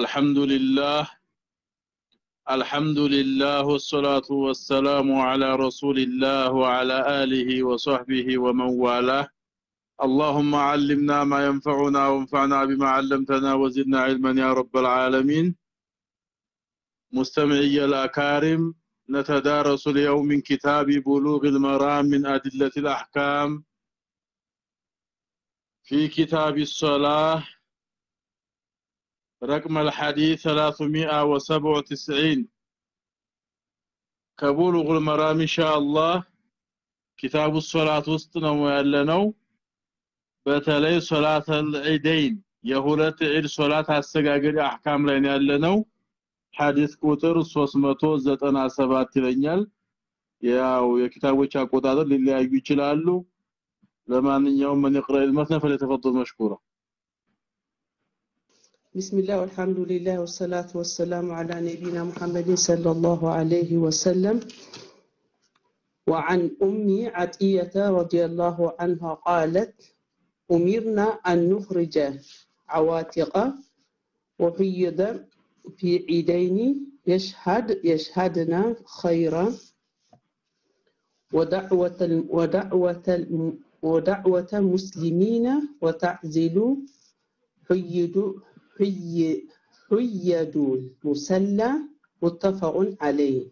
الحمد لله الحمد لله والصلاة والسلام على رسول الله وعلى آله وصحبه ومن والاه. اللهم علمنا ما ينفعنا وانفعنا بما علمتنا وزدنا علما يا رب العالمين. مستمعي الأكارم نتدارس اليوم من كتاب بلوغ المرام من أدلة الأحكام. في كتاب الصلاة رقم الحديث 397 كبلوغ المرام إن شاء الله كتاب الصلاة ውስጥ ነው ያለነው በተለይ ሶላት العيدين የሁለት ዒድ ሶላት አሰጋገድ አህካም ላይ ነው ያለነው ሐዲስ ቁጥር 397 ይለኛል ያው የኪታቦች አቆጣጠር ሊለያዩ ይችላሉ ለማንኛውም من يقرأ المثنى فليتفضل مشكورا بسم الله والحمد لله والصلاة والسلام على نبينا محمد صلى الله عليه وسلم. وعن أم عطية رضي الله عنها قالت أمرنا أن نخرج عواتق وحيض في عيدين يشهد يشهدنا خيرا. ودعوة ودعوة ودعوة مسلمين وتعزل حيد حي حيد مسلى متفق عليه.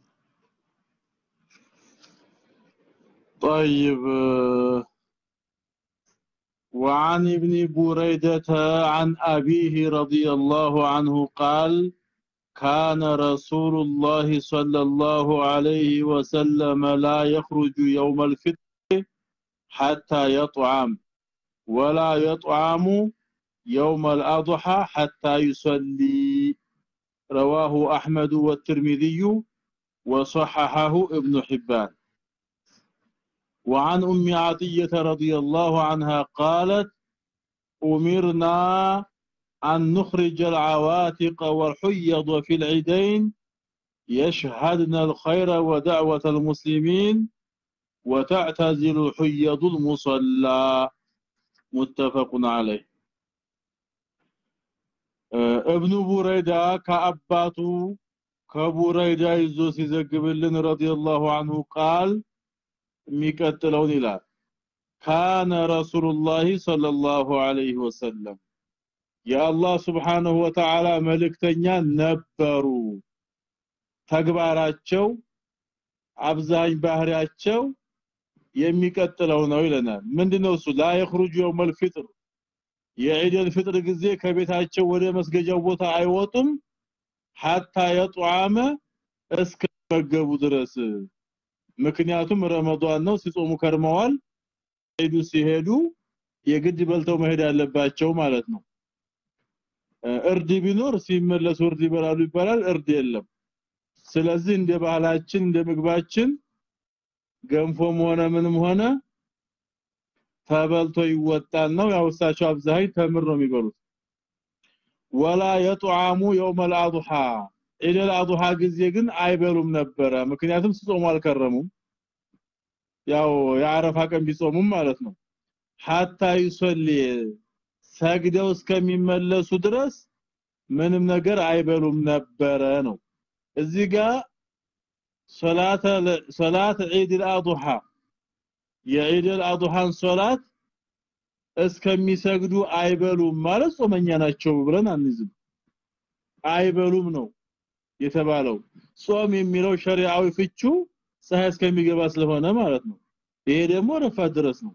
طيب وعن ابن بريدة عن أبيه رضي الله عنه قال كان رسول الله صلى الله عليه وسلم لا يخرج يوم الفطر حتى يطعم ولا يطعم يوم الأضحى حتى يصلي. رواه أحمد والترمذي وصححه ابن حبان. وعن أم عطية رضي الله عنها قالت أمرنا أن نخرج العواتق والحيض في العيدين. يشهدن الخير ودعوة المسلمين وتعتزل حيض المصلى. متفق عليه. ابن بريدة كأباتو كبريدة يزو سيزقبلن رضي الله عنه قال የሚቀጥለውን ይላል ካነ ረሱላህ ሰለላሁ ዐለይሂ ወሰለም የአላህ Subhanahu Wa Ta'ala መልእክተኛ ነበሩ ተግባራቸው አብዛኝ ባህሪያቸው የሚቀጥለው ነው ይለናል ምንድነው እሱ ላ يخرج يوم الفطر የኢደል ፍጥር ጊዜ ከቤታቸው ወደ መስገጃው ቦታ አይወጡም። ሐታ የጧመ እስከመገቡ ድረስ። ምክንያቱም ረመዳን ነው ሲጾሙ ከርመዋል። ሄዱ ሲሄዱ የግድ በልተው መሄድ አለባቸው ማለት ነው። እርድ ቢኖር ሲመለሱ እርድ ይበላሉ ይባላል እርድ የለም። ስለዚህ እንደ ባህላችን እንደ ገንፎም ሆነ ምንም ሆነ ተበልቶ ይወጣል ነው ያውሳቸው አብዛይ ተምር ነው የሚበሉት ወላ የጧሙ يوم الاضحى ኢድ አልአድሃ ጊዜ ግን አይበሉም ነበረ ምክንያቱም ሲጾሙ አልከረሙም ያው የአረፋ ቀን ቢጾሙም ማለት ነው hatta ይሰሊ ሰግደው እስከሚመለሱ ድረስ ምንም ነገር አይበሉም ነበረ ነው እዚህ ጋር ሶላተ ሶላት ዒድ አልአድሃ የዒድ አልአድሃን ሶላት እስከሚሰግዱ አይበሉም ማለት ጾመኛ ናቸው ብለን አንይዝም አይበሉም ነው የተባለው ጾም የሚለው ሸሪዓዊ ፍቹ ፀሐይ እስከሚገባ ስለሆነ ማለት ነው ይሄ ደግሞ ረፋት ድረስ ነው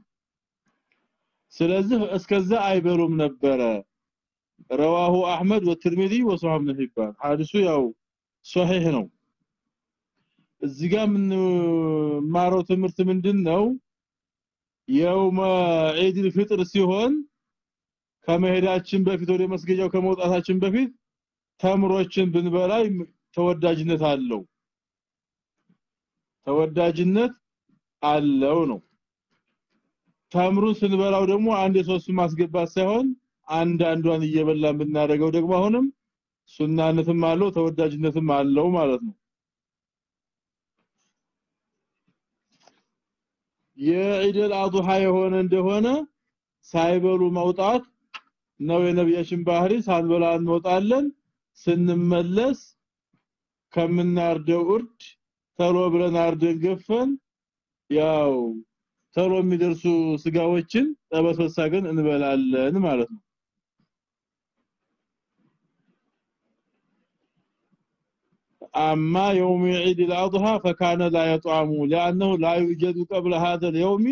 ስለዚህ እስከዛ አይበሉም ነበረ رواه احمد والترمذي وصححه ابن حبان حديث ያው ሶሂህ ነው እዚህ ጋር ምን ማረው ትምህርት ምንድነው የውመ ዒድል ፍጥር ሲሆን ከመሄዳችን በፊት ወደ መስገጃው ከመውጣታችን በፊት ተምሮችን ብንበላ ተወዳጅነት አለው። ተወዳጅነት አለው ነው። ተምሩ ስንበላው ደግሞ አንድ የሶስት ማስገባት ሳይሆን አንዳንዷን እየበላን ብናደርገው ደግሞ አሁንም ሱናነትም አለው ተወዳጅነትም አለው ማለት ነው። የዒድ አልአድሃ የሆነ እንደሆነ ሳይበሉ መውጣት ነው የነብያችን ባህሪ። ሳንበላ እንወጣለን ስንመለስ ከምናርደው እርድ ተሎ ብለን አርደን ገፈን። ያው ተሎ የሚደርሱ ስጋዎችን ጠበስበሳ ግን እንበላለን ማለት ነው اما يوم عيد الاضحى فكان لا يطعم لانه لا يوجد قبل هذا اليوم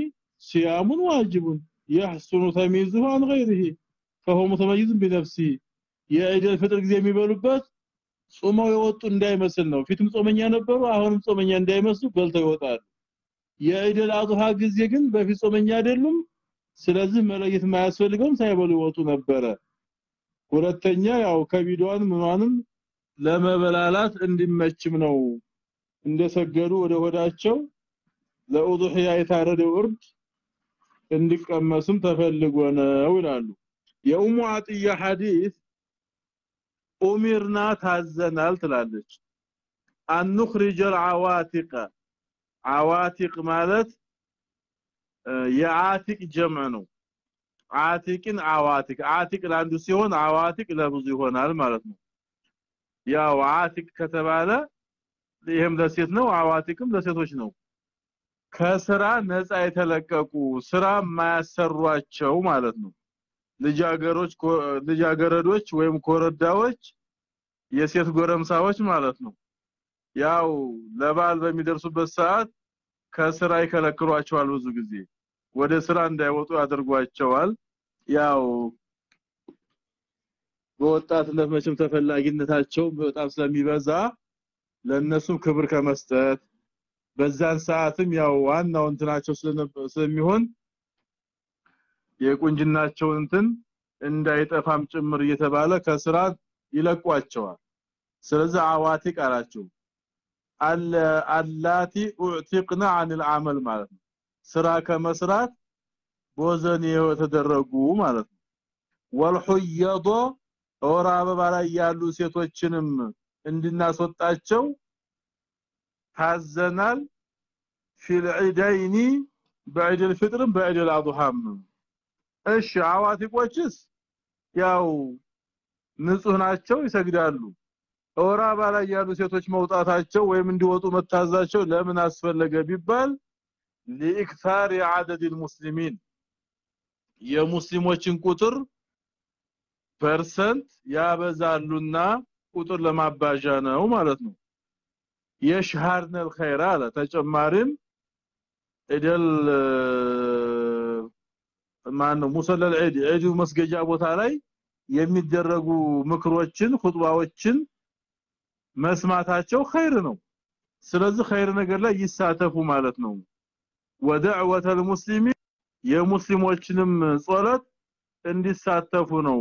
صيام واجب يحسن تمييزه عن غيره فهو متميز بنفسه የዒድ الفطر ጊዜ የሚበሉበት ጾመው የወጡ እንዳይመስል ነው ፊትም ጾመኛ ነበሩ አሁንም ጾመኛ እንዳይመስሉ በልተው ይወጣሉ የዒድ አልአድሃ ጊዜ ግን በፊት ጾመኛ አይደሉም ስለዚህ መለየት ማያስፈልገውም ሳይበሉ ይወጡ ነበረ ሁለተኛ ያው ከቢዷን ምኗንም ለመበላላት እንዲመችም ነው። እንደሰገዱ ወደ ሆዳቸው ለኡዱህያ የታረደ እርድ እንዲቀመስም ተፈልጎ ነው ይላሉ። የኡሙ አጥያ ሐዲስ ኡሚርና ታዘናል ትላለች። አንخرج العواتق عواتق ማለት የአቲቅ ጀምዕ ነው። አቲቅን አዋቲቅ አቲቅ ለአንዱ ሲሆን አዋቲቅ ለብዙ ይሆናል ማለት ነው። ያው አቲቅ ከተባለ ይሄም ለሴት ነው አዋቲቅም ለሴቶች ነው። ከስራ ነፃ የተለቀቁ ስራ የማያሰሯቸው ማለት ነው። ልጃገሮች ልጃገረዶች ወይም ኮረዳዎች የሴት ጎረምሳዎች ማለት ነው። ያው ለባል በሚደርሱበት ሰዓት ከስራ ይከለክሏቸዋል ብዙ ጊዜ። ወደ ስራ እንዳይወጡ ያደርጓቸዋል። ያው በወጣትነት መቼም ተፈላጊነታቸው በጣም ስለሚበዛ ለነሱም ክብር ከመስጠት በዛን ሰዓትም ያው ዋናው እንትናቸው ስለሚሆን የቁንጅናቸው እንትን እንዳይጠፋም ጭምር እየተባለ ከስራ ይለቋቸዋል ስለዚህ አዋቲ ቃላቸው አለ አላቲ ኡዕቲቅና عن العمل ማለት ነው ስራ ከመስራት ቦዘን የተደረጉ ማለት ነው ወልሁየዶ ወራ አበባ ላይ ያሉ ሴቶችንም እንድናስወጣቸው ታዘናል في العيدين بعيد الفطر بعيد الاضحى እሺ አዋቲቆችስ ያው ንጹህ ናቸው ይሰግዳሉ ወራ ባላ ያሉ ሴቶች መውጣታቸው ወይም እንዲወጡ መታዛቸው ለምን አስፈለገ ቢባል ለኢክታር عدد المسلمين የሙስሊሞችን ቁጥር ፐርሰንት ያበዛሉና ቁጥር ለማባዣ ነው ማለት ነው የሽሃርነ الخير አለ ተጨማሪም እደል ማን ነው ሙሰለል ዒድ ዒዱ መስገጃ ቦታ ላይ የሚደረጉ ምክሮችን ኹጥባዎችን መስማታቸው ኸይር ነው ስለዚህ ኸይር ነገር ላይ ይሳተፉ ማለት ነው ወደዕወተ المسلمين የሙስሊሞችንም ጸሎት እንዲሳተፉ ነው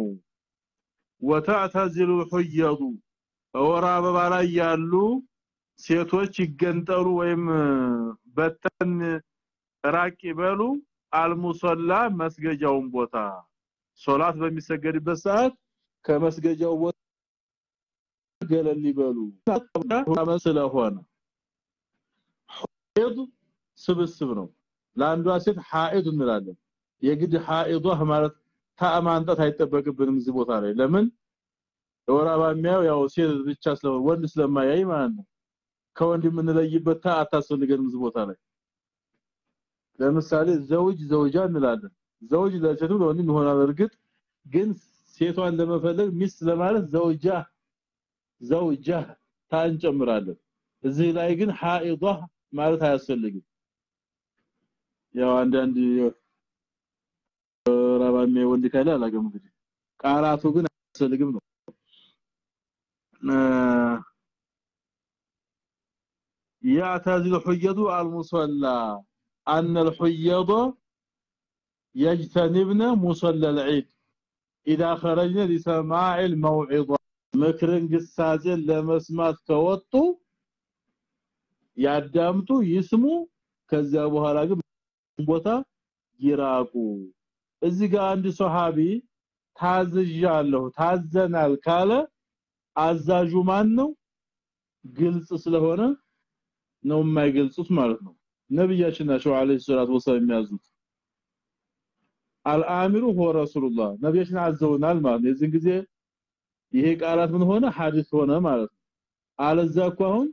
ወተዕተዝሉ ሁየዱ ወራ አበባ ላይ ያሉ ሴቶች ይገንጠሉ ወይም በተን ራቂ በሉ አልሙሰላ መስገጃውን ቦታ ሶላት በሚሰገድበት ሰዓት ከመስገጃው ቦታ ገለል ይበሉ። ስለሆነ ሐይድ ስብስብ ነው። ለአንዷ ሴት ሐይድ እንላለን። የግድ ሐይዷ ማለት ታማንጣት አይጠበቅብንም እዚህ ቦታ ላይ። ለምን? ወራባ ያው ሴት ብቻ ስለሆነ ወንድ ስለማያይ ማለት ነው። ከወንድ የምንለይበት ታ አታስፈልገንም እዚህ ቦታ ላይ። ለምሳሌ ዘውጅ ዘውጃ እንላለን። ዘውጅ ለሴቱ ለወንድ ይሆናል። እርግጥ ግን ሴቷን ለመፈለግ ሚስት ለማለት ዘውጃ ዘውጃ ታንጨምራለን እዚህ ላይ ግን ሐኢዷ ማለት አያስፈልግም። ያው አንዳንድ ራባሜ ወንድ ካለ አላገም እንግዲህ ቃላቱ ግን አያስፈልግም ነው يعتزل حيض المصلى أن الحيض يجتنبن مصلى العيد إذا خرجنا لسماع الموعظة ምክርን ግሳጼን ለመስማት ከወጡ ያዳምጡ ይስሙ ከዚያ በኋላ ግን ቦታ ይራቁ እዚህ ጋር አንድ ሱሐቢ ታዝዣለሁ ታዘናል ካለ አዛዡ ማን ነው ግልጽ ስለሆነ ነው የማይገልጹት ማለት ነው። ነብያችን ናቸው አለይሂ ሰላቱ ወሰለም የሚያዙት። አልአሚሩ ሆ ረሱላህ ነብያችን አዘውናል ማለት ነው። የዚህ ጊዜ ይሄ ቃላት ምን ሆነ? ሐዲስ ሆነ ማለት ነው። አለዛ እኮ አሁን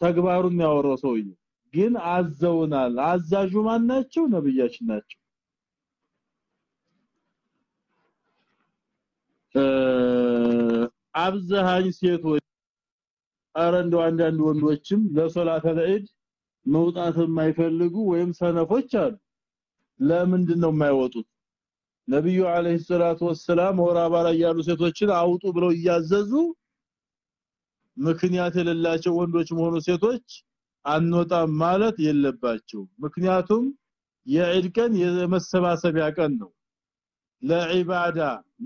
ተግባሩን ያወራው ሰውዬ ግን አዘውናል። አዛዡ ማን ናቸው? ነብያችን ናቸው አብዛሃኝ ሴቶች አረ እንደው አንዳንድ ወንዶችም ለሶላተ ለዒድ መውጣት የማይፈልጉ ወይም ሰነፎች አሉ። ለምንድን ነው የማይወጡት? ነብዩ አለይሂ ሰላቱ ወሰላም ወራባ ላይ ያሉ ሴቶችን አውጡ ብለው እያዘዙ ምክንያት የሌላቸው ወንዶች መሆኑ ሴቶች አንወጣም ማለት የለባቸው ምክንያቱም የዒድ ቀን የመሰባሰቢያ ቀን ነው። ለዒባዳ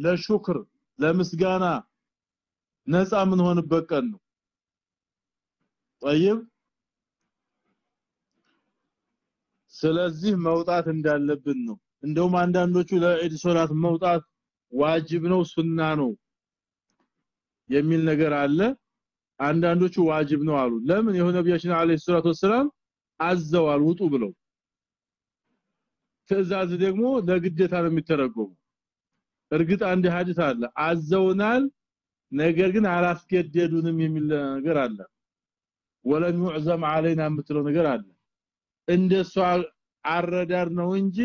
ለሹክር ለምስጋና ነፃ ምን ሆንበት ቀን ነው طيب ስለዚህ መውጣት እንዳለብን ነው እንደውም አንዳንዶቹ ለዒድ ሶላት መውጣት ዋጅብ ነው ሱና ነው የሚል ነገር አለ አንዳንዶቹ ዋጅብ ነው አሉ ለምን የሆነ ነብያችን አለይሂ ሰላቱ ወሰለም አዘዋል ውጡ ብለው ትእዛዝ ደግሞ ለግዴታ ነው የሚተረጎሙ እርግጥ አንድ ሐዲስ አለ። አዘውናል ነገር ግን አላስገደዱንም የሚል ነገር አለ። ወለም يعزم علينا የምትለው ነገር አለ። እንደሷ አረዳር ነው እንጂ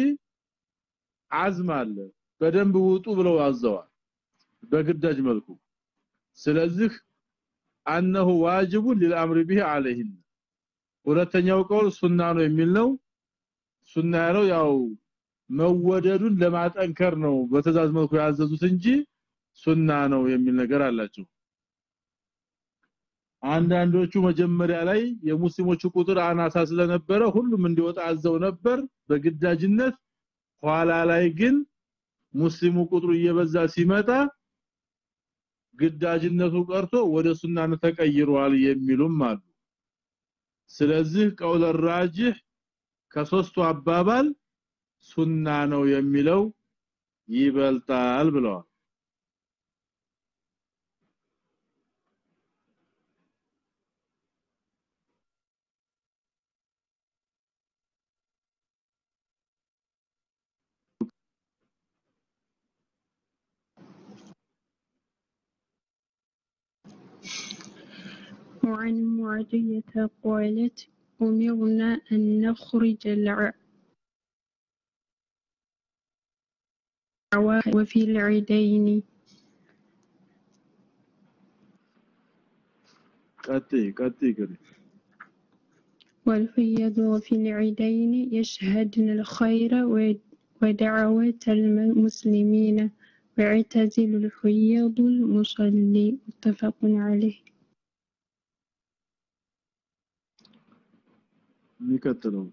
አዝም አለ። በደንብ ውጡ ብለው አዘዋል በግዳጅ መልኩ። ስለዚህ انه واجب للامر به عليهم ሁለተኛው ቀውል ሱና ነው የሚል ነው። ሱና ያለው ያው መወደዱን ለማጠንከር ነው በተዛዝ መልኩ ያዘዙት እንጂ ሱና ነው የሚል ነገር አላቸው። አንዳንዶቹ መጀመሪያ ላይ የሙስሊሞቹ ቁጥር አናሳ ስለነበረ ሁሉም እንዲወጣ አዘው ነበር። በግዳጅነት ኋላ ላይ ግን ሙስሊሙ ቁጥሩ እየበዛ ሲመጣ ግዳጅነቱ ቀርቶ ወደ ሱናን ተቀይሯል የሚሉም አሉ። ስለዚህ ቀውለ ራጅህ ከሶስቱ አባባል ሱና ነው የሚለው ይበልጣል ብለዋል وعن معدية قالت أمرنا أن نخرج الع- وفي العيدين. والفيض وفي العيدين يشهدن الخير ودعوة المسلمين. ويعتزل الفيض المصلي متفق عليه. ميكاتلون.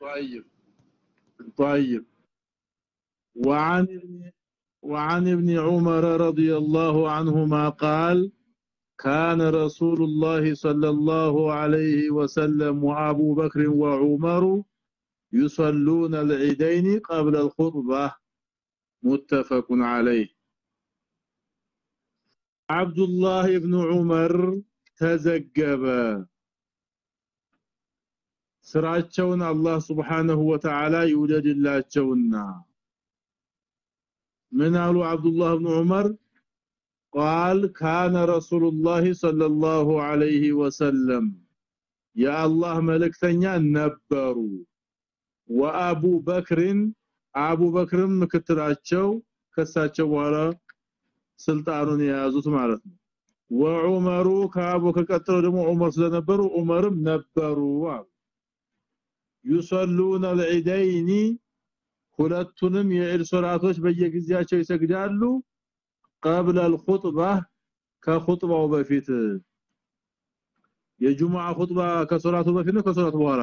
طيب. طيب. وعن وعن ابن عمر رضي الله عنهما قال كان رسول الله صلى الله عليه وسلم وأبو بكر وعمر يصلون العيدين قبل الخطبة. متفق عليه. عبد الله بن عمر تزجب. ስራቸውን አላህ Subhanahu Wa Ta'ala ይውደድላቸውና ምን አሉ አብዱላህ ኢብኑ ዑመር قال كان رسول الله صلى الله عليه وسلم يا الله መልእክተኛ ነበሩ ወአቡ በክርን አቡ በክርም ምክትላቸው ከሳቸው በኋላ ስልጣኑን የያዙት ማለት ነው ወዑመሩ ከአቡ ከቀጠለው ደግሞ ዑመር ስለነበሩ ዑመርም ነበሩ አሉ يصلون العيدين ሁለቱንም የዒድ ሶላቶች በየጊዜያቸው ይሰግዳሉ قبل الخطبه ከኹጥባው በፊት የጁሙዓ ኹጥባ ከሶላቱ በፊት ነው ከሶላቱ በኋላ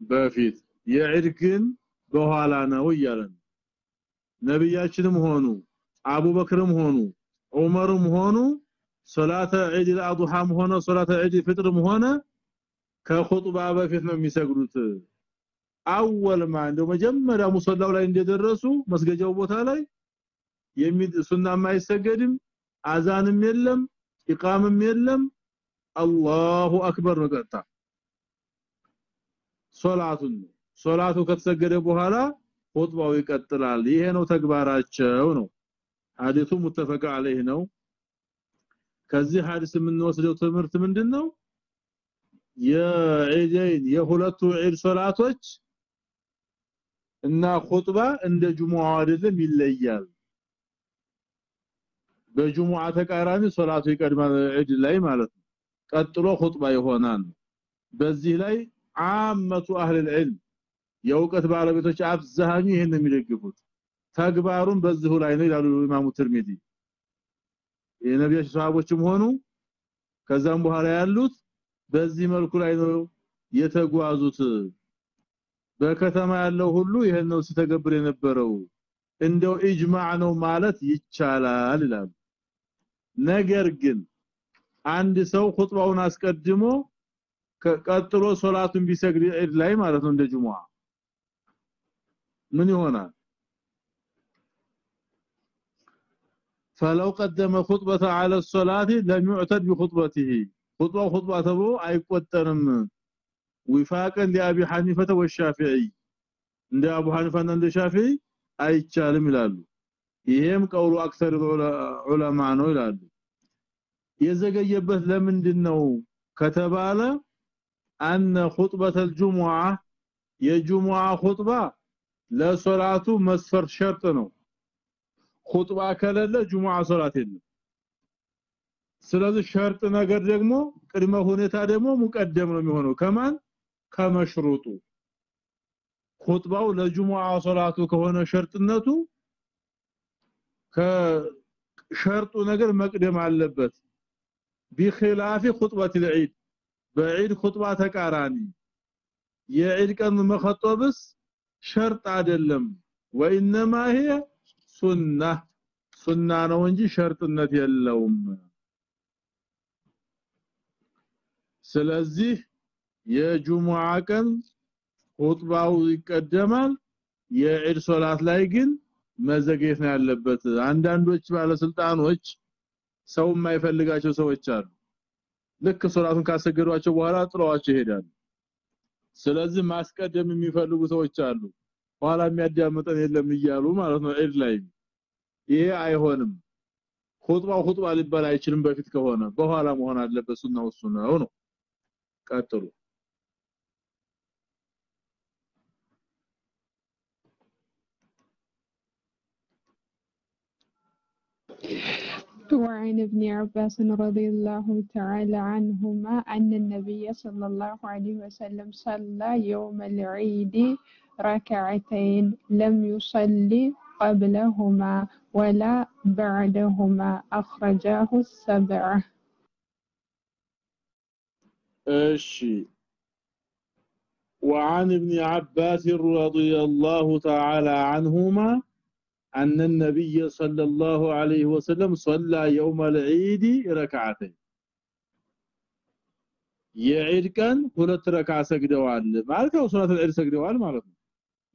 በፊት የዒድ ግን በኋላ ነው እያለን ነብያችንም ሆኑ አቡበክርም ሆኑ ዑመርም ሆኑ ሶላተ ዒድ አልአድሃም ሆነ ሶላተ ዒድ ፍጥርም ሆነ ከኹጥባ በፊት ነው የሚሰግዱት። አወል ማ እንደው መጀመሪያ ሙሰላው ላይ እንደደረሱ መስገጃው ቦታ ላይ ሱናም አይሰገድም አዛንም የለም ኢቃምም የለም። አላሁ አክበር ነው ቀጥታ። ሶላቱን ሶላቱ ከተሰገደ በኋላ ኹጥባው ይቀጥላል ይሄ ነው ተግባራቸው ነው ሐዲሱ ሙተፈቅ عليه ነው ከዚህ ሐዲስ የምንወስደው ትምህርት ምንድነው የዒደይን የሁለቱ ዒድ ሶላቶች እና ኹጥባ እንደ ጁሙዓ አይደለም ይለያል በጁሙዓ ተቃራኒ ሶላቱ ይቀድማል ዒድ ላይ ማለት ነው ቀጥሎ ኹጥባ ይሆናል በዚህ ላይ አመቱ አህል العلم የእውቀት ባለቤቶች አብዛኛው ይሄን የሚደግፉት። ተግባሩን በዚሁ ላይ ነው ይላሉ ኢማሙ ትርሚዚ። የነቢያችን ሰሃቦችም ሆኑ ከዛም በኋላ ያሉት በዚህ መልኩ ላይ ነው የተጓዙት። በከተማ ያለው ሁሉ ይሄን ነው ሲተገብር የነበረው። እንደው ኢጅማዕ ነው ማለት ይቻላል ይላሉ። ነገር ግን አንድ ሰው ኹጥባውን አስቀድሞ ቀጥሎ ሶላቱን ቢሰግድ ላይ ማለት ነው እንደ ጁሙዓ ምን ይሆናል فلو قدم خطبه على الصلاه لم يعتد بخطبته خطبه خطبه تبو አይቆጠርም وفاقا لابي حنيفه والشافعي እንደ አቡ ሐኒፋና እንደ ሻፊዒ አይቻልም ይላሉ ይሄም ቀውሉ አክሰር ዑለማ ነው ይላሉ የዘገየበት ለምንድነው ከተባለ አነ خطبه الجمعه የጁሙዓ ኹጥባ ለሶላቱ መስፈርት ሸርጥ ነው። ኹጥባ ከሌለ ጁሙዓ ሶላት የለም። ስለዚህ ሸርጥ ነገር ደግሞ ቅድመ ሁኔታ ደግሞ ሙቀደም ነው የሚሆነው። ከማን? ከመሽሩጡ። ኹጥባው ለጁሙዓ ሶላቱ ከሆነ ሸርጥነቱ ከሸርጡ ነገር መቅደም አለበት። بخلاف خطبه العيد بعيد خطبه ተቃራኒ። የዒድ ቀን መخطብስ ሸርጥ አይደለም። ወኢነማ هي ሱና ሱና ነው እንጂ ሸርጥነት የለውም። ስለዚህ የጁሙዓ ቀን ኹጥባው ይቀደማል የዒድ ሶላት ላይ ግን መዘግየት ነው ያለበት። አንዳንዶች ባለስልጣኖች ሰው የማይፈልጋቸው ሰዎች አሉ። ልክ ሶላቱን ካሰገዷቸው በኋላ ጥለዋቸው ይሄዳሉ። ስለዚህ ማስቀደም የሚፈልጉ ሰዎች አሉ። ኋላ የሚያዳምጠን የለም እያሉ ማለት ነው ዒድ ላይ ይሄ አይሆንም። ኹጥባው ኹጥባ ሊባል አይችልም በፊት ከሆነ። በኋላ መሆን አለበት ሱናው እሱ ነው ነው። ቀጥሉ وعن ابن عباس رضي الله تعالى عنهما أن النبي صلى الله عليه وسلم صلى يوم العيد ركعتين لم يصلي قبلهما ولا بعدهما أخرجاه السبعة. إيش؟ وعن ابن عباس رضي الله تعالى عنهما أن النبي صلى الله عليه وسلم صلى يوم العيد ركعتين የዒድ ቀን ሁለት ረካ ሰግደዋል ማለት ነው ሶላት العيد ሰግደዋል ማለት ነው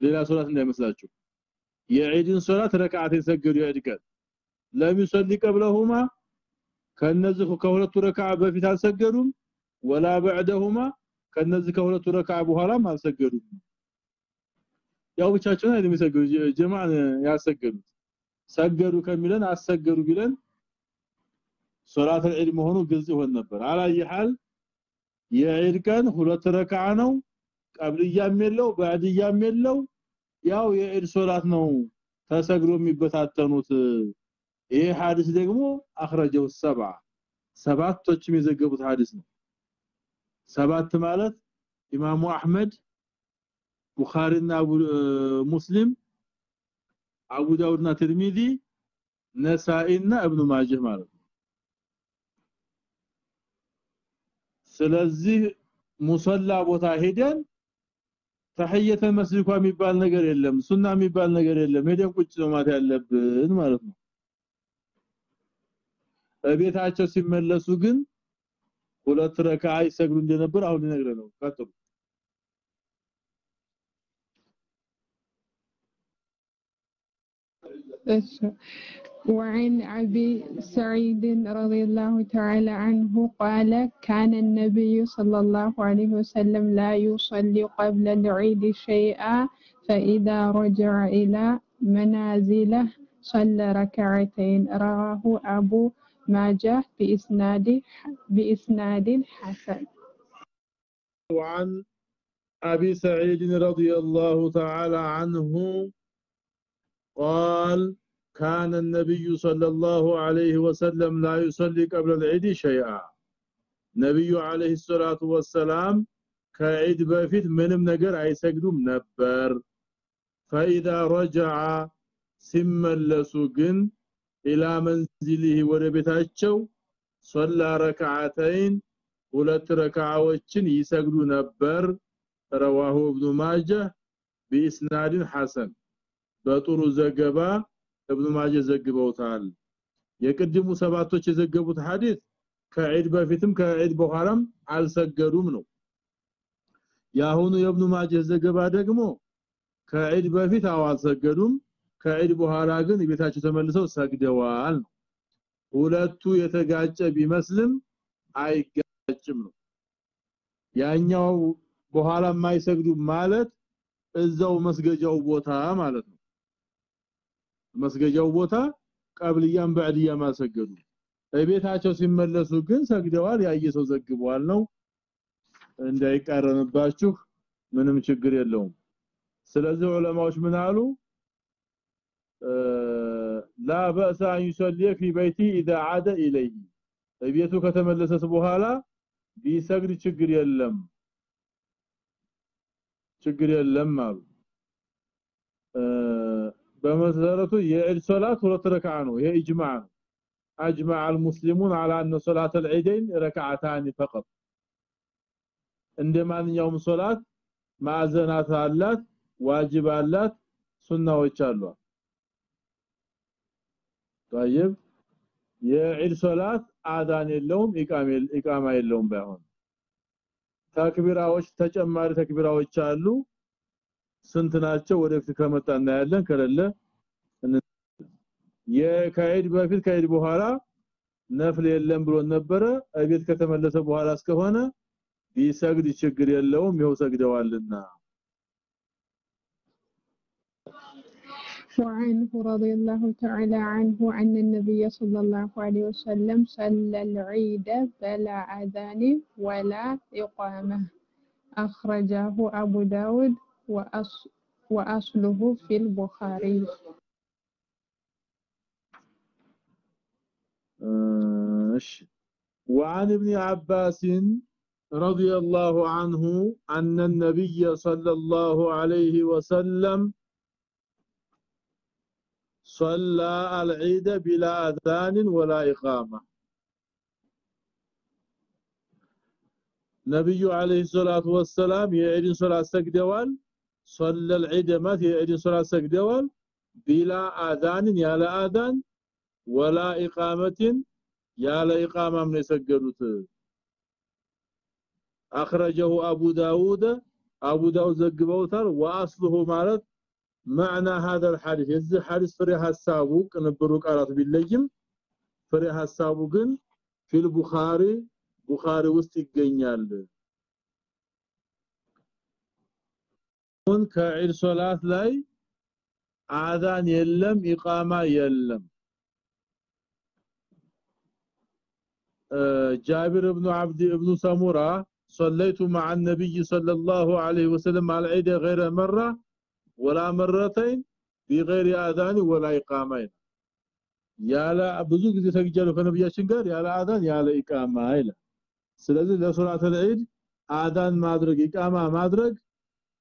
ሌላ ሶላት እንዳይመስላችሁ የዒድን ሶላት ረካዓት የሰገዱ የዒድ ቀን ለሚሰሊ قبلهما ከነዚህ ከሁለቱ ረካ በፊት አልሰገዱም ወላ بعدهما ከነዚህ ከሁለቱ ረካ በኋላም አልሰገዱም ያው ብቻቸውን አይደለም የሚሰግዱ ጀማዓ ያሰገዱት ሰገዱ ከሚለን አሰገዱ ቢለን ሶላት العيد መሆኑ ግልጽ ይሆን ነበር። አላየሃል የዒድ ቀን ሁለት ረካዓ ነው። ቀብልያም የለው ባዕድያም የለው። ያው የዒድ ሶላት ነው ተሰግዶ የሚበታተኑት። ይሄ ሐዲስ ደግሞ አخرجው ሰባ ሰባቶችም የዘገቡት ሐዲስ ነው። ሰባት ማለት ኢማሙ አህመድ ቡኻሪና ሙስሊም አቡ ዳውድና ትርሚዚ ነሳኢና ኢብኑ ማጀህ ማለት ነው ስለዚህ ሙሰላ ቦታ ሄደን ተህየተ መስጂድ የሚባል ነገር የለም ሱና የሚባል ነገር የለም ሄደን ቁጭ ነው ማለት ያለብን ማለት ነው በቤታቸው ሲመለሱ ግን ሁለት ረካዓ ይሰግዱ እንደነበር አሁን ነው ቀጥሉ وعن أبي سعيد رضي الله تعالى عنه قال كان النبي صلى الله عليه وسلم لا يصلي قبل العيد شيئا فإذا رجع إلى منازله صلى ركعتين. رواه أبو ماجه بإسناد بإسناد حسن. وعن أبي سعيد رضي الله تعالى عنه قال كان النبي صلى الله عليه وسلم لا يصلي قبل العيد شيئا نبي عليه الصلاة والسلام كعيد بفيت ምንም ነገር አይሰግዱም ነበር فإذا رجع ሲመለሱ ግን ኢላ መንዚሊሂ ወደ ቤታቸው ሶላ ረካዓተይን ሁለት ረካዓዎችን ይሰግዱ ነበር ረዋሁ ኢብኑ ማጀህ ቢኢስናድን ሐሰን በጥሩ ዘገባ ኢብኑ ማጀህ ዘግበውታል። የቅድሙ ሰባቶች የዘገቡት ሐዲስ ከዒድ በፊትም ከዒድ በኋላም አልሰገዱም ነው። ያሁኑ የኢብኑ ማጀህ ዘገባ ደግሞ ከዒድ በፊት አው አልሰገዱም ከዒድ በኋላ ግን ቤታቸው ተመልሰው ሰግደዋል ሁለቱ የተጋጨ ቢመስልም አይጋጭም ነው። ያኛው በኋላ የማይሰግዱ ማለት እዛው መስገጃው ቦታ ማለት ነው መስገጃው ቦታ ቀብልያን በዕድያ ማሰገዱ። በቤታቸው ሲመለሱ ግን ሰግደዋል ያየሰው ዘግቧል ነው። እንዳይቃረንባችሁ ምንም ችግር የለውም። ስለዚህ ዑለማዎች ምን አሉ? ላ በእስ አን ፊ በይቲ ኢዛ ዓደ ኢለይ ቤቱ ከተመለሰስ በኋላ ቢሰግድ ችግር የለም። ችግር የለም አሉ። በመሰረቱ የዒድ ሶላት ሁለት ረካዓ ነው ይሄ ኢጅማዕ ነው اجمع المسلمون على ان صلاه العيدين ركعتان فقط እንደማንኛውም ሶላት ማዕዘናት አላት ዋጅብ አላት ሱናዎች አሏት طيب የዒድ ሶላት አዳን የለውም ኢቃማ የለውም ባይሆን ተክቢራዎች ተጨማሪ ተክቢራዎች አሉ ስንት ናቸው ወደፊት ከመጣ እናያለን ከሌለ የከዒድ በፊት ከዒድ በኋላ ነፍል የለም ብሎ ነበረ እቤት ከተመለሰ በኋላ እስከሆነ ቢሰግድ ችግር የለውም ይኸው ሰግደዋልና وعنه رضي الله تعالى عنه أن النبي صلى الله عليه وسلم صلى العيد بلا أذان ولا إقامة أخرجه أبو داود وأصله في البخاري. وعن ابن عباس رضي الله عنه أن النبي صلى الله عليه وسلم صلى العيد بلا أذان ولا إقامة. نبي عليه الصلاة والسلام يعيد صلاة سكدوان صلى العيد ما في عيد صلاه سجدوال بلا اذان يا لا اذان ولا اقامه يا لا اقامه من يسجدوت اخرجه ابو داوود ابو داوود زغبوتال واصله معنات معنى هذا الحديث يذ حديث فري حسابو كنبرو قالات بيلجم فري حسابو ግን في البخاري بخاري ውስጥ ይገኛል ከዒድ ሶላት ላይ አዛን የለም ኢቃማ የለም جابر بن عبد بن سمره صليت مع النبي صلى الله عليه وسلم على العيد غير مره ولا مرتين بغير اذان ولا اقامه ያለ ብዙ ጊዜ ሰግጃለሁ ከነብያችን ጋር ያለ አዛን ያለ ኢቃማ አይለ ስለዚህ ለሶላት العيد አዛን ማድረግ ኢቃማ ማድረግ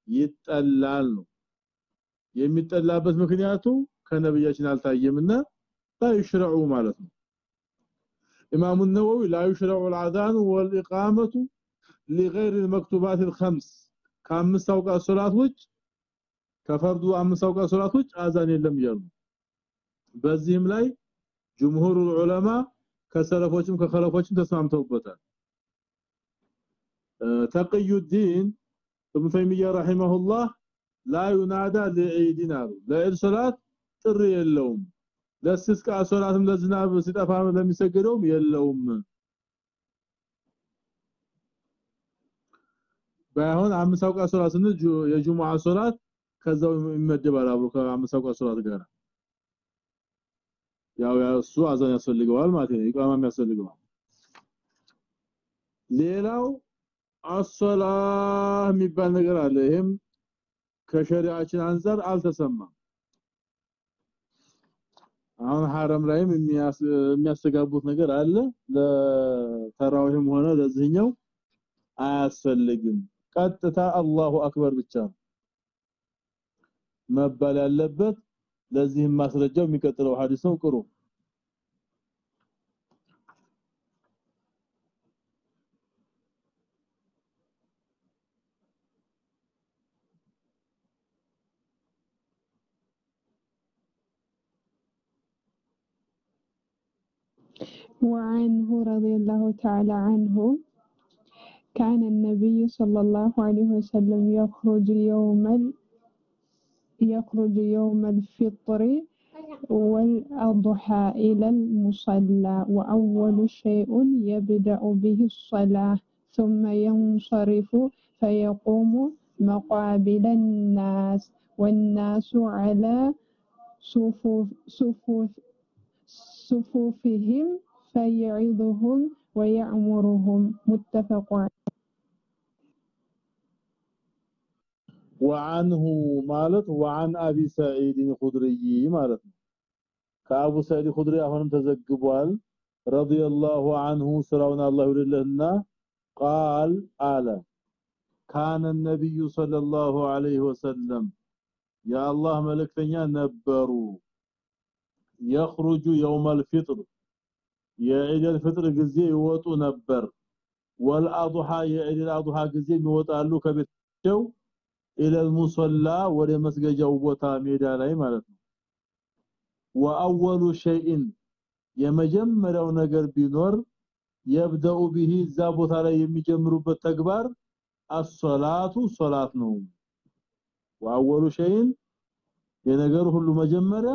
ይጠላል ነው የሚጠላበት ምክንያቱ ከነብያችን አልታየምና ታይሽራው ማለት ነው ኢማሙ النووي لا يشرع الاذان والاقامه لغير المكتوبات الخمس ከአምስት አውቃት ሶላት ውጭ ከፈርዱ አምስት አውቃት ሶላት ውጭ አዛን የለም ይላሉ በዚህም ላይ ጅምሁሩ ዑለማ ከሰለፎችም ከኸለፎችም ተስማምተውበታል ተቅዩ ዲን ابن ተይሚያ ረሂመሁላህ ላ ዩናዳ ለዒድና ለዒድ ሶላት ጥሪ የለውም ለስስቃ ሶላትም ለዝናብ ሲጠፋ ለሚሰገደውም የለውም ባይሆን አምስት አውቃ ሶላት ስንል የጁሙዓ ሶላት ከዛው ይመደባል አብሮ ከአምስት አውቃ ሶላት ጋር ያው እሱ አዛን ያስፈልገዋል ማለት ነው ኢቃማም ያስፈልገዋል ሌላው አሰላህ የሚባል ነገር አለ። ይሄም ከሸሪዓችን አንፃር አልተሰማም። አሁን ሐረም ላይም የሚያስተጋቡት ነገር አለ። ለተራዊህም ሆነ ለዚህኛው አያስፈልግም። ቀጥታ አላሁ አክበር ብቻ መባል ያለበት። ለዚህም ማስረጃው የሚቀጥለው ሐዲስ ነው። ቅሩ وعنه رضي الله تعالى عنه. كان النبي صلى الله عليه وسلم يخرج يوم يخرج يوم الفطر والأضحى إلى المصلى وأول شيء يبدأ به الصلاة ثم ينصرف فيقوم مقابل الناس والناس على صفوف صفوف صفوفهم فيعظهم ويأمرهم متفق عليه وعنه ማለት وعن ابي سعيد الخدري ማለት ነው ከአቡ ሰዒድ ኹድሪ አሁንም ተዘግቧል رضي الله عنه ስራውን አላህ ይወደለህና قال አለ كان النبي صلى الله عليه وسلم يا الله መልእክተኛ ነበሩ يخرج يوم الفطر የዒድ الفطر ጊዜ ይወጡ ነበር والأضحى የዒድ الأضحى ጊዜ ይወጣሉ ከቤታቸው الى المصلى ወደ መስገጃው ቦታ ሜዳ ላይ ማለት ነው واول شيء የመጀመሪያው ነገር ቢኖር يبدأ به እዛ ቦታ ላይ የሚጀምሩበት ተግባር الصلاه ሶላት ነው واول شيء የነገር ሁሉ መጀመሪያ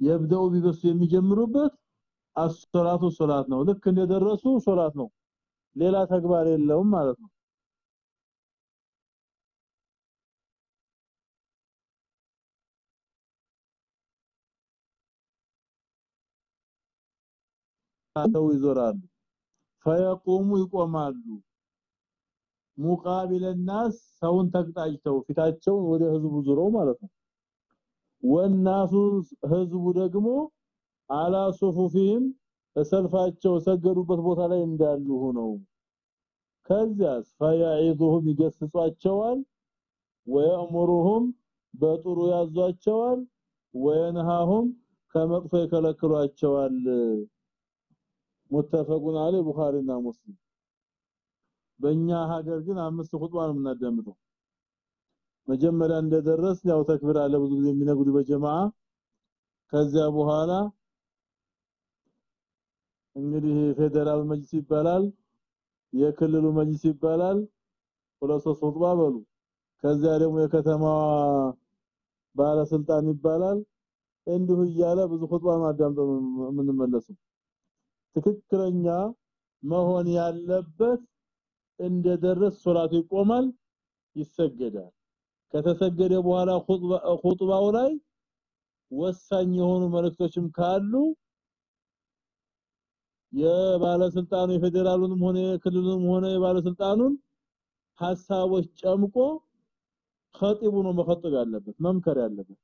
يبدأ به የሚጀምሩበት አሶላቱ ሶላት ነው። ልክ እንደደረሱ ሶላት ነው። ሌላ ተግባር የለውም ማለት ነው። አተው ይዞራሉ። ፈየቁሙ ይቆማሉ። ሙቃቢለናስ ሰውን ተቅጣጭተው ፊታቸውን ወደ ህዝቡ ዙረው ማለት ነው። ወናሱ ህዝቡ ደግሞ አላ ሱፉፊህም ተሰልፋቸው ሰገዱበት ቦታ ላይ እንዳሉ ሆነው። ከዚያስ ፈያዒዱሁም ይገስጿቸዋል ወየእምሩሁም በጥሩ ያዟቸዋል ወየንሃሁም ከመጥፎ ይከለክሏቸዋል። ሙተፈቁን አለ ቡኻሪና ሙስሊም። በእኛ ሀገር ግን አምስት ኹጥባ ነው የምናዳምጠው። መጀመሪያ እንደደረስ ያው ተክብር አለ ብዙ ጊዜ የሚነግዱ በጀማዓ። ከዚያ በኋላ እንግዲህ ፌደራል መጅሊስ ይባላል የክልሉ መጅሊስ ይባላል። ሁለት ሶስት ኹጥባ በሉ። ከዚያ ደግሞ የከተማዋ ባለስልጣን ይባላል። እንዲሁ እያለ ብዙ ኹጥባ ማዳምጠው የምንመለሰው ትክክለኛ መሆን ያለበት እንደደረስ ሶላቱ ይቆማል ይሰገዳል። ከተሰገደ በኋላ ኹጥባው ላይ ወሳኝ የሆኑ መልእክቶችም ካሉ የባለስልጣኑ የፌደራሉንም ሆነ የክልሉንም ሆነ የባለስልጣኑን ሐሳቦች ጨምቆ ኸጢቡ ነው መخطብ ያለበት መምከር ያለበት።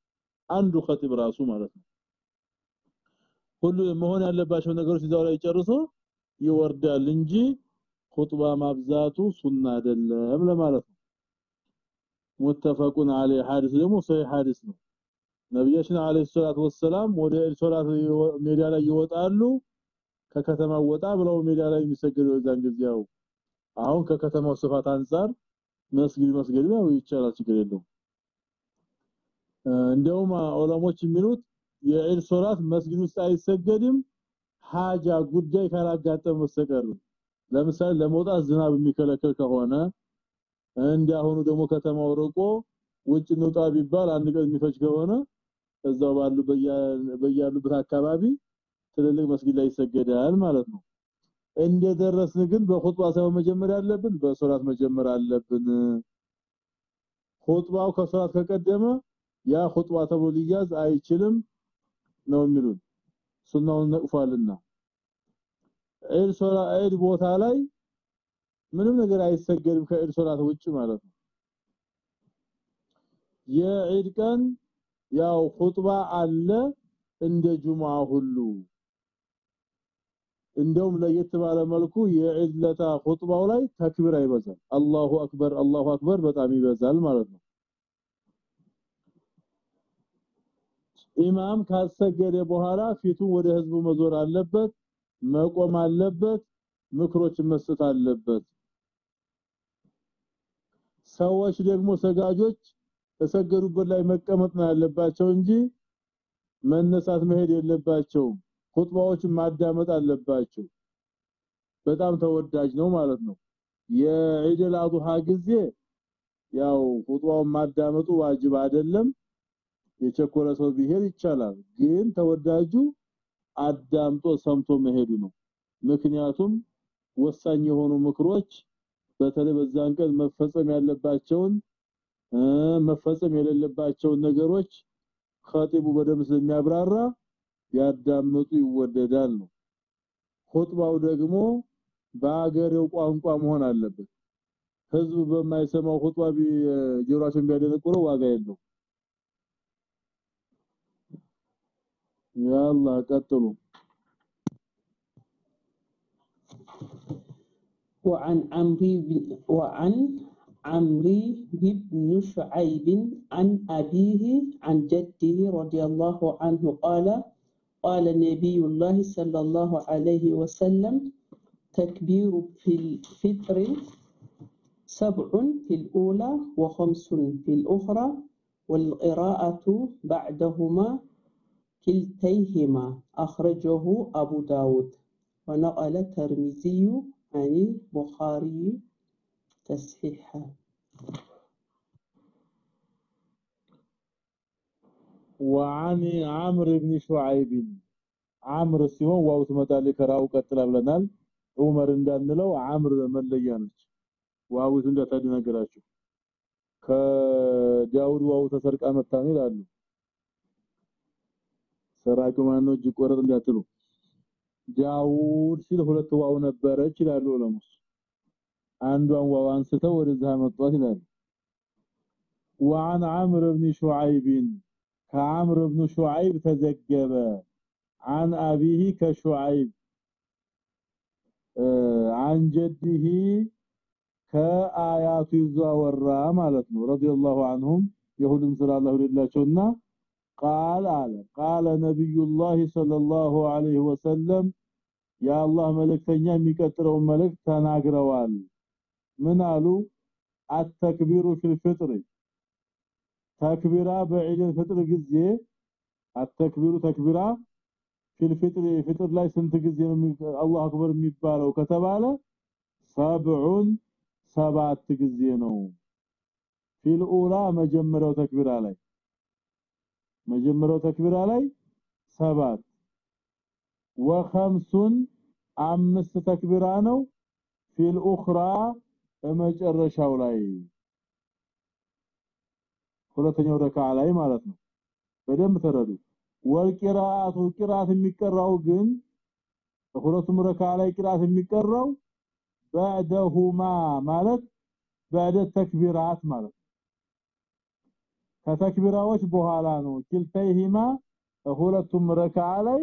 አንዱ ኸጢብ ራሱ ማለት ነው። ሁሉ መሆን ያለባቸው ነገሮች እዛው ላይ ጨርሶ ይወርዳል እንጂ ኹጥባ ማብዛቱ ሱና አይደለም ለማለት ነው። ሙተፈቁን አለይ ሐዲስ ደግሞ ሰሂህ ሐዲስ ነው። ነብያችን አለይሂ ሰላቱ ወሰለም ወደ ሶላት ሜዳ ላይ ይወጣሉ ከከተማው ወጣ ብለው ሜዳ ላይ የሚሰግዱ እዛን ጊዜው አሁን ከከተማው ስፋት አንፃር መስጊድ መስጊድ ነው ይቻላል ችግር የለውም። እንደውም ዑለሞች የሚሉት የዒድ ሶላት መስጊድ ውስጥ አይሰገድም ሐጃ ጉዳይ ካላጋጠመ መሰቀር ለምሳሌ ለመውጣት ዝናብ የሚከለከል ከሆነ እንዲያሁኑ ደግሞ ከተማው ርቆ ውጭ እንውጣ ቢባል አንድ ቀን የሚፈጅ ከሆነ እዛው ባሉ በያሉበት አካባቢ ትልልቅ መስጊድ ላይ ይሰገዳል ማለት ነው። እንደደረስን ግን በኹጥባ ሳይሆን መጀመር ያለብን በሶላት መጀመር አለብን። ኹጥባው ከሶላት ከቀደመ ያ ኹጥባ ተብሎ ሊያዝ አይችልም ነው የሚሉን። ሱናውን ነቅፏልና። ዒድ ሶላ ዒድ ቦታ ላይ ምንም ነገር አይሰገድም ከዒድ ሶላት ውጭ ማለት ነው። የዒድ ቀን ያው ኹጥባ አለ እንደ ጁምዓ ሁሉ እንደውም ለየት ባለ መልኩ የዒድ ለታ ኹጥባው ላይ ተክቢር አይበዛል አላሁ አክበር አላሁ አክበር በጣም ይበዛል ማለት ነው። ኢማም ካሰገደ በኋላ ፊቱን ወደ ህዝቡ መዞር አለበት መቆም አለበት ምክሮችን መስጠት አለበት። ሰዎች ደግሞ ሰጋጆች ተሰገዱበት ላይ መቀመጥ ነው ያለባቸው እንጂ መነሳት መሄድ የለባቸውም ኹጥባዎችን ማዳመጥ አለባቸው። በጣም ተወዳጅ ነው ማለት ነው። የዒድ አልአድሃ ጊዜ ያው ኹጥባውን ማዳመጡ ዋጅብ አይደለም። የቸኮለ ሰው ቢሄድ ይቻላል ግን ተወዳጁ አዳምጦ ሰምቶ መሄዱ ነው። ምክንያቱም ወሳኝ የሆኑ ምክሮች በተለይ በዛን ቀን መፈጸም ያለባቸውን መፈጸም የሌለባቸውን ነገሮች ኻጢቡ በደንብ ስለሚያብራራ ያዳምጡ ይወደዳል ነው ኹጥባው ደግሞ በአገሬው ቋንቋ መሆን አለበት ህዝብ በማይሰማው ኹጥባ ጆሮአቸውን ቢያደነቁረው ዋጋ የለው ያላ ቀጥሉ وعن عمرو وعن عمرو بن شعيب عن أبيه عن جده رضي الله عنه قال قال نبي الله صلى الله عليه وسلم تكبير في الفطر سبع في الأولى وخمس في الأخرى والقراءة بعدهما كلتيهما. أخرجه أبو داود. ونقل الترمذي عن البخاري تصحيحا. وعن عمرو بن شعيب عمرو ሲሆን ዋው ትመጣል ከራው ቀጥላ ብለናል ዑመር እንዳንለው አምር መለያ ነች ዋው እንደተደነገራችሁ ከዳውድ ዋው ተሰርቃ መታን ይላሉ ሰራቁ ማነው እጅ ቆረጥ እንዳትሉ ዳውድ ሲል ሁለት ዋው ነበረች ይላሉ ዑለሞች አንዷን ዋው አንስተው ወደዛ መጥቷት ይላሉ وعن عمرو بن شعيب ከአምር ብኑ ሹዓይብ ተዘገበ عن أبيه كشعيب عن جده ከአያቱ ይዘወራ ማለት ነው رضي الله عنهم يهودም ስላላሁ ለላቸውና قال አለ قال نبي الله صلى الله عليه وسلم يا الله መልእክተኛ የሚቀጥለው መልእክት ተናግረዋል ምን አሉ التكبير في الفطر ተክቢራ በዒድ ፍጥር ጊዜ አተክቢሩ ተክቢራ ፊል ፍጥር ላይ ስንት ጊዜ ነው አላሁ አክበር የሚባለው ከተባለ ሰብዑን ሰባት ጊዜ ነው። ፊል መጀመሪያው ተክቢራ ላይ መጀመሪያው ተክቢራ ላይ ሰባት وخمسን አምስት ተክቢራ ነው። ፊል ኡኽራ መጨረሻው ላይ ሁለተኛው ረካዓ ላይ ማለት ነው በደንብ ተረዱ ወልቂራአቱ ቂራአት የሚቀራው ግን በሁለቱም ረካዓ ላይ ቂራአት የሚቀራው بعدهما ማለት بعد التكبيرات ማለት ከተክቢራዎች በኋላ ነው ክልተይሂማ ሁለቱም ረካዓ ላይ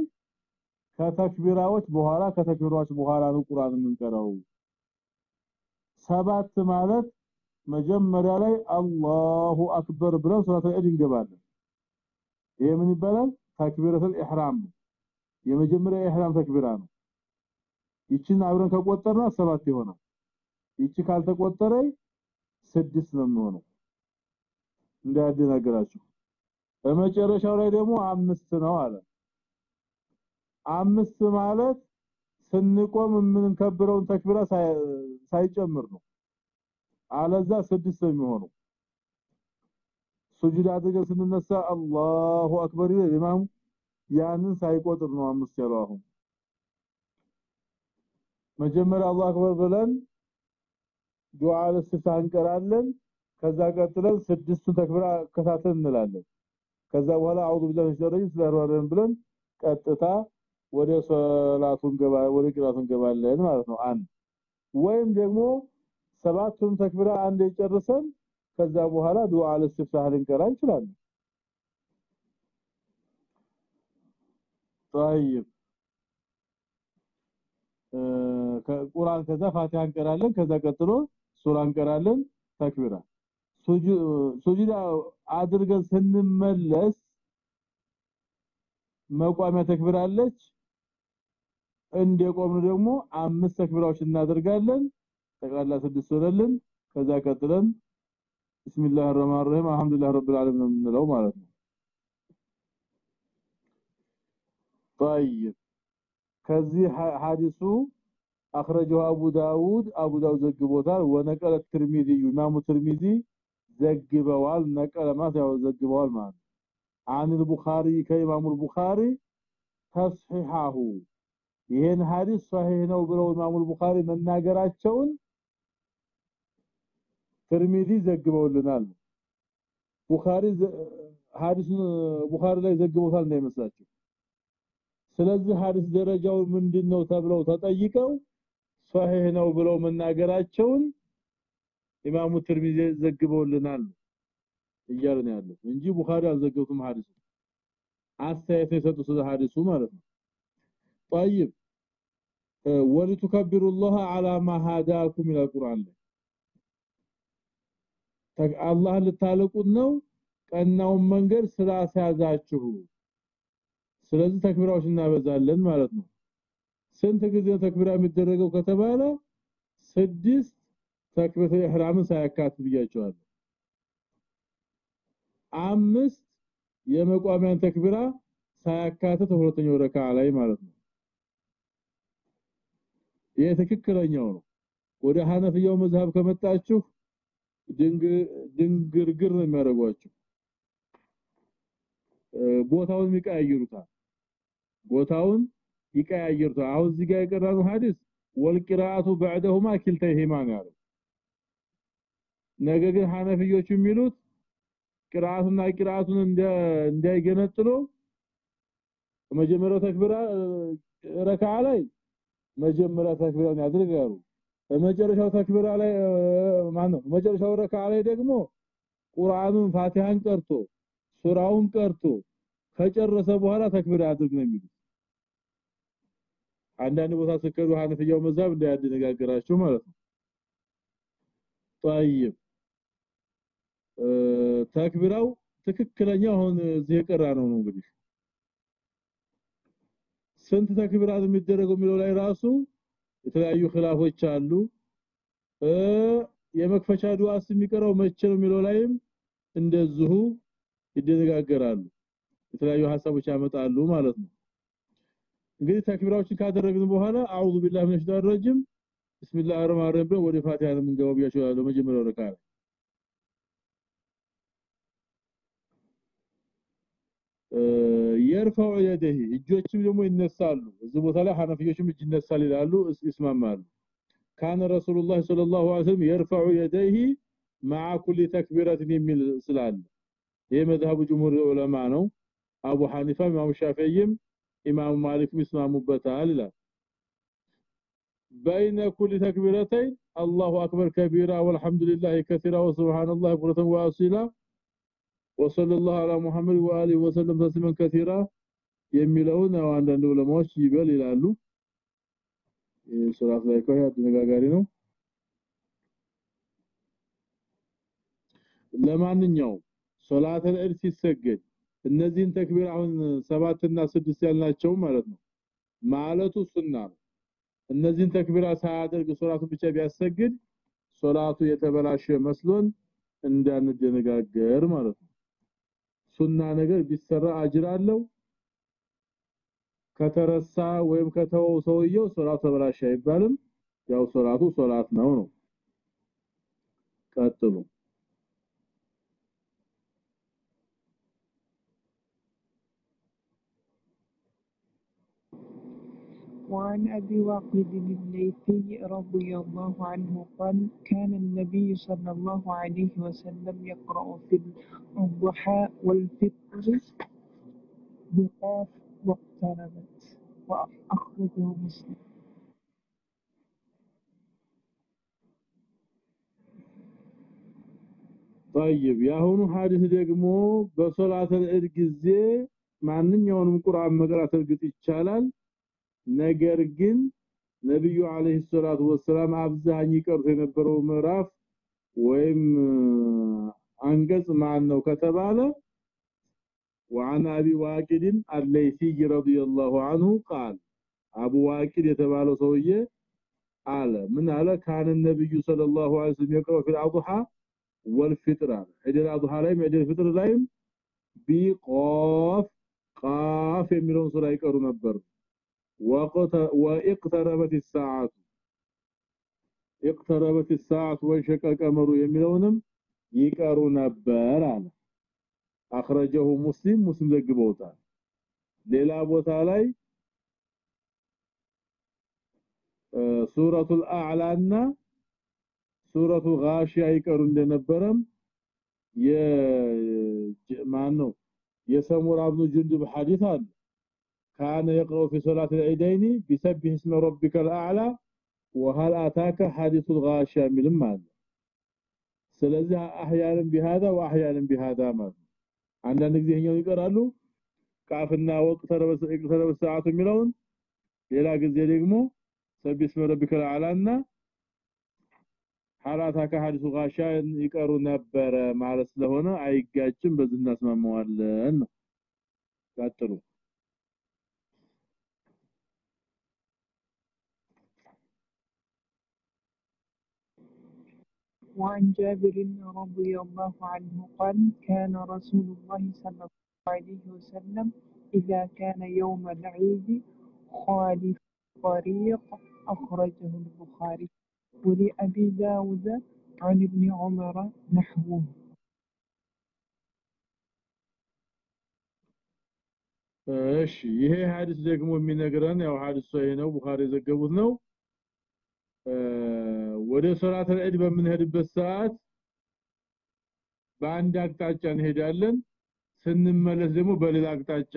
ከተክቢራዎች በኋላ ከተክቢራዎች በኋላ ነው ቁርአን የምንቀራው ሰባት ማለት መጀመሪያ ላይ አላሁ አክበር ብለን ሱረቱ ኢድ እንገባለን። ይሄ ምን ይባላል? ተክቢረቱል ኢህራም የመጀመሪያ ኢህራም ተክቢራ ነው። ይችን አብረን ከቆጠርና ሰባት ይሆናል። ይቺ ካልተቆጠረ ስድስት ነው የሚሆነው። እንዳያደናግራችሁ። በመጨረሻው ላይ ደግሞ አምስት ነው አለ። አምስት ማለት ስንቆም የምንከብረውን ተክቢራ ሳይጨምር ነው አለዛ ስድስት ነው የሚሆነው ሱጁድ አድርገን ስንነሳ አላሁ አክበር ይላል ኢማሙ። ያንን ሳይቆጥር ነው አምስት ያለው አሁን። መጀመሪያ አላሁ አክበር ብለን ዱዓ ለስፍታ እንቀራለን። ከዛ ቀጥለን ስድስቱን ተክቢራ ከሳተን እንላለን። ከዛ በኋላ አውዱ ቢላሂ ሚነሽ ሸይጣን ብለን ቀጥታ ወደ ሶላቱን ገባ ወደ ቂራቱን ገባለን ማለት ነው። አንድ ወይም ደግሞ ሰባቱን ተክቢራ አንድ ጨርሰን ከዛ በኋላ ዱዓ ለስፍታህ ልንቀራ እንችላለን طيب ቁርአን ከዛ ፋቲሃ እንቀራለን ከዛ ቀጥሎ ሱራ እንቀራለን ተክቢራ ሱጁድ አድርገን ስንመለስ መቋሚያ ተክቢራለች እንደቆምን ደግሞ አምስት ተክቢራዎች እናደርጋለን تقال لا سدس ونلن كذا كتلن بسم الله الرحمن الرحيم الحمد لله رب العالمين من لو ما طيب كذي حادثو أخرجه أبو داود أبو داود زجبوتار ونقل الترميذي إمام الترميذي زجبوال نقل ما سيعو زجبوال مان عن البخاري كإمام البخاري تصحيحه يهن حديث صحيح نو برو إمام البخاري من ناقراتشون ትርሚዚ ዘግበውልናል ቡኻሪ ሐዲስ ቡኻሪ ላይ ዘግቦታል ነው የመስላችሁ ስለዚህ ሐዲስ ደረጃው ምንድነው ተብለው ተጠይቀው ሷሂህ ነው ብለው መናገራቸውን ኢማሙ ትርሚዚ ዘግበውልናል እያሉ ነው ያለው እንጂ ቡኻሪ አልዘገቡትም ሐዲሱ አስተያየት የሰጡ ስለ ሐዲሱ ማለት ነው طيب ولتكبروا الله على ما هداكم الى القران አላህ ልታለቁት ነው? ቀናውን መንገድ ስላስያዛችሁ ስለዚህ ተክቢራዎች እናበዛለን ማለት ነው። ስንት ጊዜ ተክቢራ የሚደረገው ከተባለ ስድስት ተክቢራ ኢህራምን ሳያካትት ብያቸዋለሁ። አምስት የመቋሚያን ተክቢራ ሳያካትት ሁለተኛው ረካ ላይ ማለት ነው። ይሄ ትክክለኛው ነው። ወደ ሐነፊያው መዝሐብ ከመጣችሁ ድንግርግር ነው የሚያደርጓቸው ቦታውን ይቀያይሩታል ቦታውን ይቀያይሩታል አሁን እዚህ ጋር የቀራነው ሐዲስ ወልቂራአቱ بعدهما كلتيهما ያለው ነገር ግን ሐነፊዮች የሚሉት ቅራአቱና ቅራአቱን እንደ እንዳይገነጥሉ መጀመሪያው ተክቢራ ረካዓ ላይ መጀመሪያ ተክቢራውን ያድርጋሉ በመጨረሻው ተክቢራ ላይ ማን ነው መጨረሻው ረካዓ ላይ ደግሞ ቁርአኑን ፋቲሃን ቀርቶ ሱራውን ቀርቶ ከጨረሰ በኋላ ተክቢር ያድርግ ነው የሚሉት አንዳንድ ቦታ ስከሩ ሐነፊያው መዛብ እንዳያደነጋገራቸው ማለት ነው طيب ተክቢራው ትክክለኛ አሁን እዚህ የቀራ ነው ነው እንግዲህ ስንት ተክቢራት የሚደረገው የሚለው ላይ ራሱ የተለያዩ ኺላፎች አሉ። የመክፈቻ ዱዓስ የሚቀረው መቼ ነው የሚለው ላይም እንደዚሁ ይደነጋገራሉ። የተለያዩ ሐሳቦች ያመጣሉ ማለት ነው። እንግዲህ ተክቢራዎችን ካደረግን በኋላ አዑዙ ቢላሂ ሚነሽ ሸይጣኒር ረጂም ቢስሚላሂር ወደ ፋቲሃ ነው የምንገባው ብያችኋለሁ መጀመሪያው ረካ የርፈዑ የደህ እጆችም ደግሞ ይነሳሉ እዚህ ቦታ ላይ ሐነፊዮችም እጅ ይነሳል ይላሉ ይስማማሉ ካነ ረሱላህ ሰለላሁ ዐለይሂ ወሰለም የርፈዑ የደህ مع كل تكبيرة የሚል ስላለ ይሄ መዝሐቡ ጅምሁር ዑለማ ነው አቡ ሐኒፋ ኢማሙ ሻፊዒም ኢማሙ ማሊክ ይስማሙበታል ይላል بين كل تكبيرتين الله اكبر كبيرا والحمد لله كثيرا وسبحان الله بكرة واصيلا وصلى الله على محمد واله وسلم تسليما كثيرا የሚለውን አንዳንድ ዑለማዎች ይበል ይላሉ ሱራት ላይ ቆያ ተነጋጋሪ ነው ለማንኛውም ሶላተል ዒድ ሲሰገድ እነዚህን ተክቢር አሁን 7 እና 6 ያልናቸው ማለት ነው ማለቱ ሱና ነው እነዚህን ተክቢራ ሳያደርግ ሶላቱ ብቻ ቢያሰግድ ሶላቱ የተበላሸ መስሎን እንዳንደነጋገር ማለት ነው ሱና ነገር ቢሰራ አጅር አለው። ከተረሳ ወይም ከተወው ሰውየው ሶላቱ ተበላሸ አይባልም። ያው ሶላቱ ሶላት ነው ነው። ቀጥሉ وعن أبي واقد الليثي رضي الله عنه قال كان النبي صلى الله عليه وسلم يقرأ في الضحى والفطر بقاف واقتربت وأخرجه مسلم طيب ያሁኑ ሐዲስ ደግሞ በሶላተ ዒድ ጊዜ ማንኛውንም ቁርአን መቅራት እርግጥ ይቻላል ነገር ግን ነብዩ አለይሂ ሰላቱ ወሰላም አብዛኝ ቀርቶ የነበረው ምዕራፍ ወይም አንገጽ ማን ነው ከተባለ وعن ابي واقد الليثي رضي الله عنه قال ابو واقد የተባለው ሰውዬ አለ ምን አለ ካን ነብዩ ሰለላሁ ዐለይሂ ወሰለም يقرأ في الاضحى والفطر عيد الاضحى ላይ عيد الفطر ላይ ቢቆፍ ቃፍ የሚለውን ሱራ ይቀሩ ነበር وقت واقتربت الساعة. اقتربت الساعة وانشق القمر يميلونم يقروا نبر على. أخرجه مسلم مسلم ذغبوتا ليلى بوتا لاي سورة الأعلى أن سورة الغاشية يكرون لنبرم يا جمانو يا سمور ابن جندب حديثا كان يقرأ في صلاة العيدين بسبح اسم ربك الأعلى وهل أتاك حديث الغاشية من المال ስለዚህ አህያንም بهذا واحيانا بهذا ማለት አንዳንድ ጊዜ ይሄኛው ይቀራሉ ቃፍና ወቅት ተረበ ሰዓቱ የሚለውን ሌላ ጊዜ ደግሞ ሰቢስ ረቢከ አላና ሐራታ ከሐዲሱ ጋሻ ይቀሩ ነበረ ማለት ስለሆነ አይጋጭም በዚህ እናስማማዋለን ነው ቀጥሉ وعن جابر رضي الله عنه قال كان رسول الله صلى الله عليه وسلم إذا كان يوم العيد خالف الطريق أخرجه البخاري ولأبي داود عن ابن عمر نحوه እሺ ይሄ ሐዲስ ደግሞ የሚነግረን ያው ሐዲስ ሰሂህ ነው ቡኻሪ የዘገቡት ነው ወደ ሶላት ዒድ በምንሄድበት ሰዓት በአንድ አቅጣጫ እንሄዳለን ስንመለስ ደግሞ በሌላ አቅጣጫ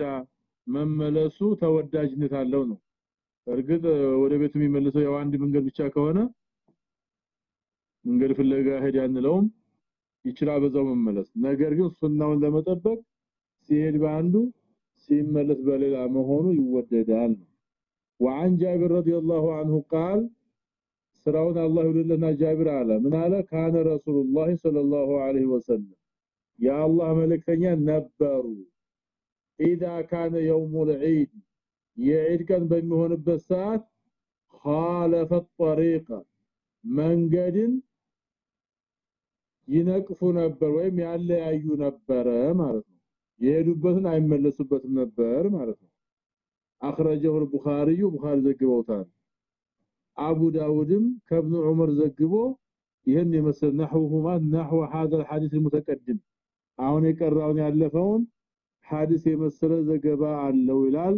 መመለሱ ተወዳጅነት አለው ነው እርግጥ ወደ ቤት የሚመለሰው ያው አንድ መንገድ ብቻ ከሆነ መንገድ ፍለጋ ሄድ ያንለውም ይችላል በዛው መመለስ ነገር ግን ሱናውን ለመጠበቅ ሲሄድ በአንዱ ሲመለስ በሌላ መሆኑ ይወደዳል وعن جابر رضي الله عنه قال ስራውን አላህ ይወደልና ጃብር አለ ምን አለ ካነ ረሱሉላህ ሰለላሁ ዐለይሂ ወሰለም የአላህ መልእክተኛ ነበሩ اذا كان يوم العيد የዒድ ቀን በሚሆንበት ሰዓት خالف الطريق መንገድን ይነቅፉ ነበር ወይም ያለያዩ ነበረ ማለት ነው የሄዱበትን አይመለሱበትም ነበር ማለት ነው አخرجه البخاري بخاري ዘግበውታል አቡ ዳውድም ከብኑ ዑመር ዘግቦ ይሄን የመሰለ ነህውሁማ ነህው هذا الحديث المتقدم አሁን የቀራውን ያለፈውን ሐዲስ የመሰለ ዘገባ አለው ይላል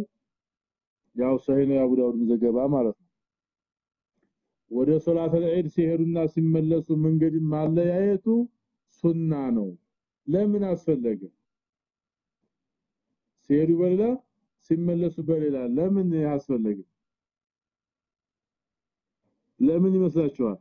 ያው ሰሂህ ነው አቡ ዳውድ ዘገባ ማለት ነው ወደ ሶላት ዒድ ሲሄዱና ሲመለሱ መንገድ ማለያየቱ ሱና ነው ለምን አስፈለገ ሲሄዱ በሌላ ሲመለሱ በሌላ ለምን ያስፈለገ ለምን ይመስላችኋል?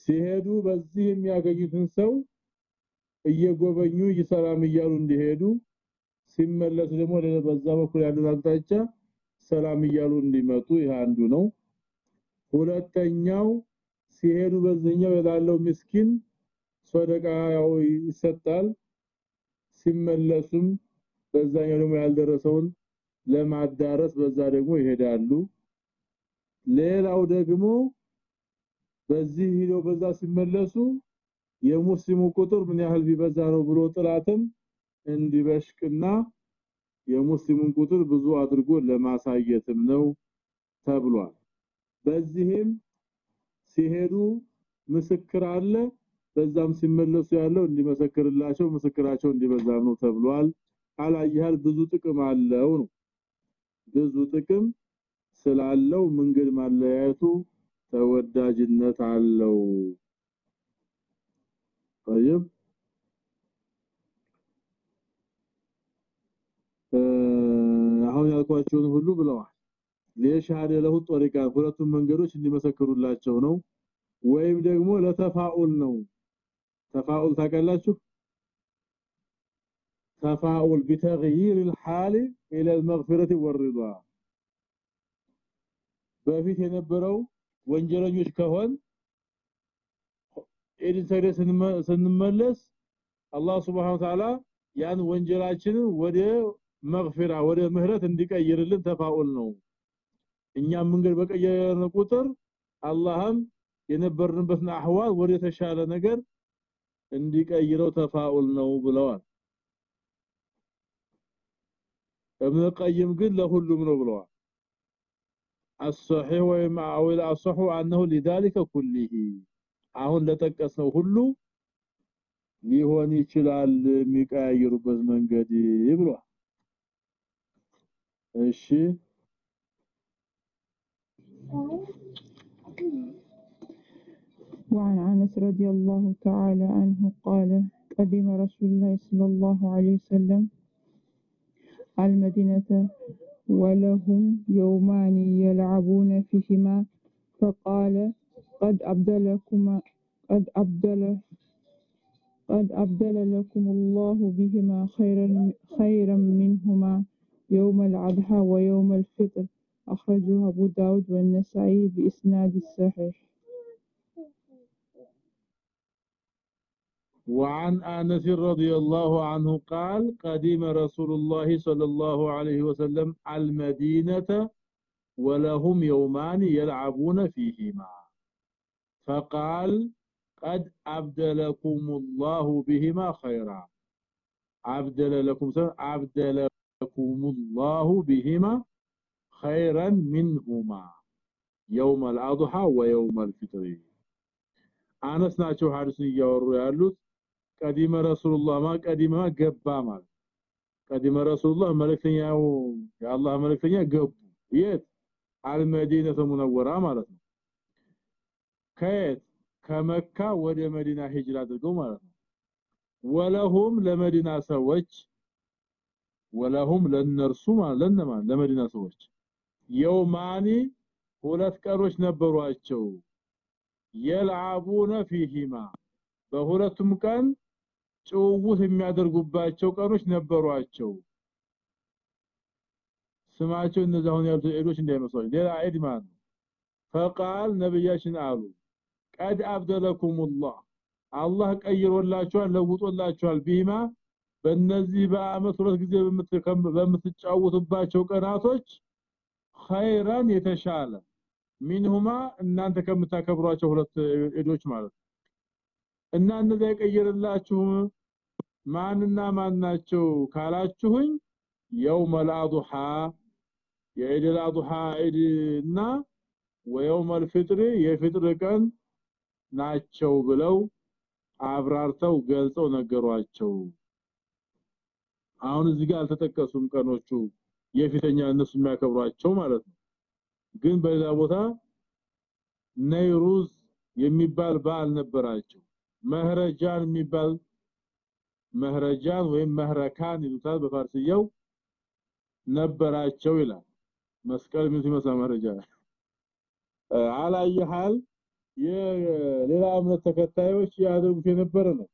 ሲሄዱ በዚህ የሚያገኙትን ሰው እየጎበኙ ይሰላም እያሉ እንዲሄዱ ሲመለሱ ደግሞ በዛ በኩል ያለው አቅጣጫ ሰላም እያሉ እንዲመጡ ይህ አንዱ ነው ሁለተኛው ሲሄዱ በዚህኛው ያለው ምስኪን ያው ይሰጣል። ሲመለሱም በዛኛው ደግሞ ያልደረሰውን ለማዳረስ በዛ ደግሞ ይሄዳሉ። ሌላው ደግሞ በዚህ ሄደው በዛ ሲመለሱ የሙስሊሙ ቁጥር ምን ያህል ቢበዛ ነው ብሎ ጥላትም እንዲበሽቅና የሙስሊሙን ቁጥር ብዙ አድርጎ ለማሳየትም ነው ተብሏል በዚህም ሲሄዱ ምስክር አለ በዛም ሲመለሱ ያለው እንዲመሰክርላቸው ምስክራቸው እንዲበዛም ነው ተብሏል አላየሃል ብዙ ጥቅም አለው ነው ብዙ ጥቅም ስላለው መንገድ ማለያየቱ ተወዳጅነት አለው طيب አሁን ያልኳቸውን ሁሉ ብለዋል ለሻሃደ ለሁ ጦሪቃ ሁለቱም መንገዶች እንዲመሰክሩላቸው ነው ወይም ደግሞ ለተፋኡል ነው ተፋኡል ታቀላችሁ ተፋኡል بتغيير الحال الى المغفرة والرضا በፊት የነበረው ወንጀለኞች ከሆን ኢድን ሰግደ ስንመለስ አላህ Subhanahu Wa Ta'ala ያን ወንጀላችንን ወደ መግፊራ ወደ ምህረት እንዲቀይርልን ተፋኡል ነው እኛም መንገድ በቀየርን ቁጥር አላህም የነበርንበትን አህዋል ወደ ተሻለ ነገር እንዲቀይረው ተፋኡል ነው ብለዋል ابن القيم ግን ለሁሉም ነው ብለዋል الصحيح وما او الاصح انه لذلك كله አሁን ለጠቀስነው ሁሉ ሊሆን ይችላል የሚቀያየሩበት መንገድ ብሏል እሺ وعن أنس رضي الله تعالى عنه قال قدم رسول الله صلى الله عليه وسلم المدينة ولهم يومان يلعبون فيهما فقال قد أبدلكما قد أبدل قد أبدل لكم الله بهما خيرا خيرا منهما يوم الأضحى ويوم الفطر أخرجه أبو داود والنسائي بإسناد الصحيح وعن آنس رضي الله عنه قال قدم رسول الله صلى الله عليه وسلم المدينة ولهم يومان يلعبون فيهما. فقال قد أبدلكم الله بهما خيرا. أبدل لكم الله بهما خيرا منهما يوم الاضحى ويوم الفطر አነስ ናቸው ሐዲሱን እያወሩ ያሉት ቀዲመ ረሱላህ ማ ቀዲመ ገባ ማለት ቀዲመ ረሱላህ መልእክተኛው የአላህ መልእክተኛ ገቡ የት አልመዲነቱ ሙነወራ ማለት ነው ከየት ከመካ ወደ መዲና ሂጅራ አድርገው ማለት ነው ወለሁም ለመዲና ሰዎች ወለሁም ለነርሱ ማለት ለነማን ለመዲና ሰዎች የውማኒ ሁለት ቀኖች ነበሯቸው። የልዓቡነ ፊሂማ በሁለቱም ቀን ጭውውት የሚያደርጉባቸው ቀኖች ነበሯቸው። ስማቸው እነዚህ አሁን ያሉት ዒዶች እንዳይመስላችሁ ሌላ ዒድ ማለት ነው? ፈቃል ነብያችን አሉ ቀድ አብደለኩሙላህ አላህ ቀይሮላችኋል ለውጦላችኋል። ቢማ በእነዚህ በአመት ሁለት ጊዜ በምትጫወቱባቸው ቀናቶች ኸይራን የተሻለ ሚንሁማ እናንተ ከምታከብሯቸው ሁለት ዒዶች ማለት እና እነዚያ የቀየረላችሁ ማንና ማን ናቸው ካላችሁኝ የውም አልአዱሃ የዒድ አልአዱሃ ዒድና ወየውም አልፍጥር የፍጥር ቀን ናቸው ብለው አብራርተው ገልጸው ነገሯቸው። አሁን እዚህ ጋር አልተጠቀሱም ቀኖቹ የፊተኛ እነሱ የሚያከብሯቸው ማለት ነው። ግን በሌላ ቦታ ነይሩዝ የሚባል በዓል ነበራቸው። መህረጃን የሚባል መህረጃን ወይም መህረካን ይሉታል በፋርስያው ነበራቸው ይላል። መስቀል ምን ሲመሳ መህረጃ አላየሃል? የሌላ እምነት ተከታዮች ያደርጉት የነበረ ነው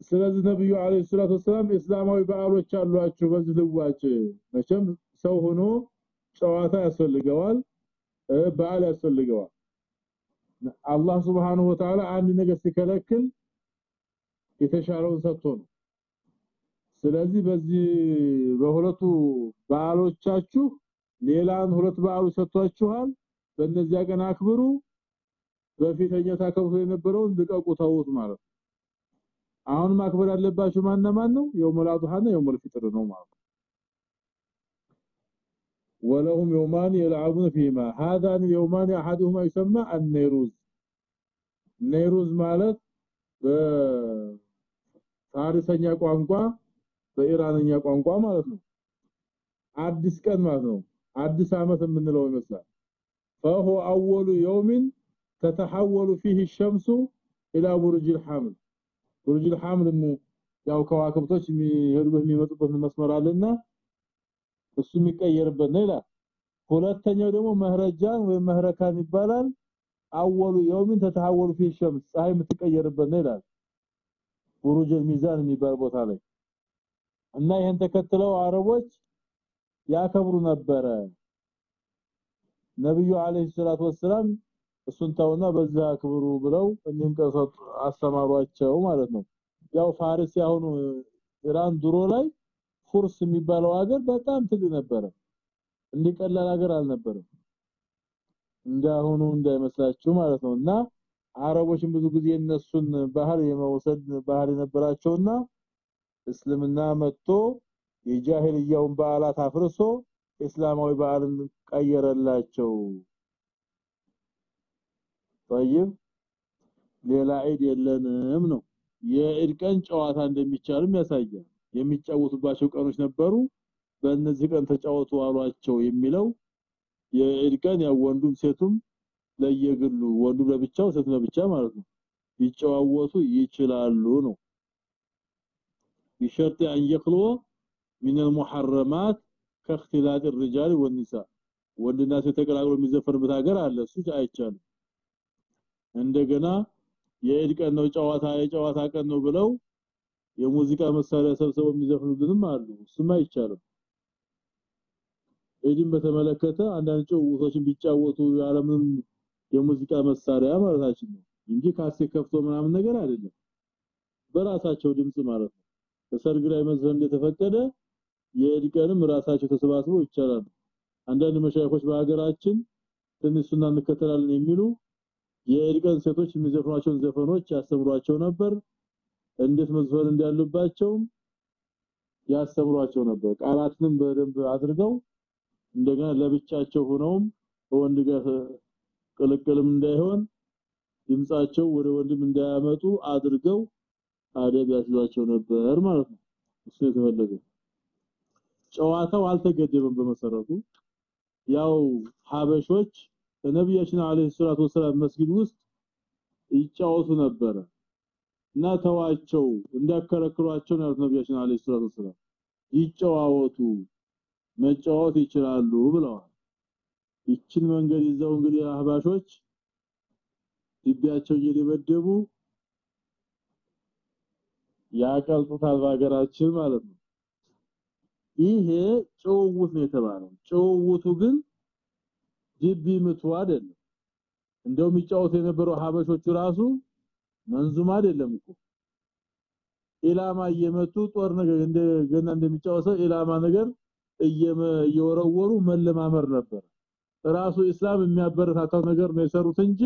ስለዚህ ነብዩ አለይሂ ሰላቱ ወሰለም እስላማዊ በዓሎች አሏቸው በዚህ ልዋጭ። መቼም ሰው ሆኖ ጨዋታ ያስፈልገዋል በዓል ያስፈልገዋል። አላህ Subhanahu Wa Ta'ala አንድ ነገር ሲከለክል የተሻለውን ሰጥቶ ነው። ስለዚህ በዚህ በሁለቱ በዓሎቻችሁ ሌላን ሁለት በዓሉ ሰጥቷችኋል። በእነዚያ ቀን አክብሩ። በፊተኛ ታከብሩ የነበረውን ልቀቁ ተውት ማለት አሁን ማክበር ያለባችሁ ማን ማን ነው የውመል አድሃና የውመል ፊጥር ነው ማለት ولهم يومان يلعبون فيما هذان اليومان احدهما يسمى النيروز النيروز ማለት በፋሪሰኛ ቋንቋ በኢራንኛ ቋንቋ ማለት ነው አዲስ ቀን ማለት ነው አዲስ አመት የምንለው ይመስላል فهو اول يوم تتحول فيه الشمس الى برج الحمل برج الحمل ያው ከዋክብቶች የሚሄዱበት የሚመጡበት መስመር አለና እሱ የሚቀየርበት ነው ይላል ሁለተኛው ደግሞ መህረጃን ወይ መህረካን ይባላል አወሉ የውምን ተተሐወሉ في الشمس ፀሐይ የምትቀየርበት ነው ይላል ቡሩጅ ሚዛን የሚባል ቦታ ላይ እና ይሄን ተከትለው አረቦች ያከብሩ ነበረ ነብዩ አለይሂ ሰላቱ ወሰለም እሱን ተውና በዛ አክብሩ ብለው እንዲንቀሰጡ አስተማሯቸው ማለት ነው። ያው ፋርስ ያሁኑ ኢራን ድሮ ላይ ፉርስ የሚባለው ሀገር በጣም ትልቅ ነበረ። እንዲቀላል ሀገር አልነበረም። እንዳሁኑ እንዳይመስላችሁ ማለት ነውና አረቦችን ብዙ ጊዜ እነሱን ባህል የመውሰድ ባህል የነበራቸውና እስልምና መጥቶ የጃሂልያውን በዓላት አፍርሶ እስላማዊ በዓልን ቀየረላቸው طيب ሌላ ዒድ የለንም ነው የዒድ ቀን ጨዋታ እንደሚቻልም ያሳያል የሚጫወቱባቸው ቀኖች ነበሩ በእነዚህ ቀን ተጫወቱ አሏቸው የሚለው የዒድ ቀን ያው ወንዱም ሴቱም ለየግሉ ወንዱ ለብቻው ሴቱ ለብቻ ማለት ነው ቢጨዋወቱ ይችላሉ ነው بشرط ان يخلو من المحرمات كاختلاط الرجال والنساء ወንድና ሴት ተቀላቅሎ የሚዘፈርበት ሀገር አለ እሱ አይቻልም እንደገና የዒድ ቀን ነው ጨዋታ የጨዋታ ቀን ነው ብለው የሙዚቃ መሳሪያ ሰብስበው የሚዘፍኑልንም አሉ። እሱም አይቻልም። ዒድን በተመለከተ አንዳንድ ጨዋታዎችን ቢጫወቱ ያለምንም የሙዚቃ መሳሪያ ማለታችን ነው እንጂ ካሴት ከፍቶ ምናምን ነገር አይደለም። በራሳቸው ድምጽ ማለት ነው። በሰርግ ላይ መዝፈን እንደተፈቀደ የዒድ ቀንም ራሳቸው ተሰባስበው ይቻላል አንዳንድ መሻይኾች በሀገራችን ትንሽ ሱና እንከተላለን የሚሉ የዒድ ቀን ሴቶች የሚዘፍኗቸውን ዘፈኖች ያስተምሯቸው ነበር። እንዴት መዝፈን እንዳለባቸው ያስተምሯቸው ነበር። ቃላትንም በደንብ አድርገው እንደገና ለብቻቸው ሆነውም ወንድ ጋር ቅልቅልም እንዳይሆን ድምጻቸው ወደ ወንድም እንዳያመጡ አድርገው አደብ ያስዟቸው ነበር ማለት ነው። እሱ የተፈለገው። ጨዋታው አልተገደበም በመሰረቱ። ያው ሀበሾች በነብያችን አለይሂ ሰላቱ ወሰለም መስጊድ ውስጥ ይጫወቱ ነበረ እና ተዋቸው እንዳከረክሯቸው ነው ነብያችን አለይሂ ሰላቱ ወሰለም ይጫወቱ መጫወት ይችላሉ ብለዋል። ይችን መንገድ ይዘው እንግዲህ አህባሾች ግቢያቸው እየደበደቡ ያቀልጡታል በሀገራችን ማለት ነው። ይሄ ጭውውት ነው የተባለው። ጭውውቱ ግን ግቢ ምቱ አይደለም። እንደው የሚጫወቱ የነበረው ሀበሾቹ ራሱ መንዙም አይደለም እኮ። ኢላማ እየመቱ ጦር ነገር እንደ ገና እንደሚጫወተው ኢላማ ነገር እየወረወሩ መለማመር ነበር። ራሱ እስላም የሚያበረታታው ነገር ነው የሰሩት እንጂ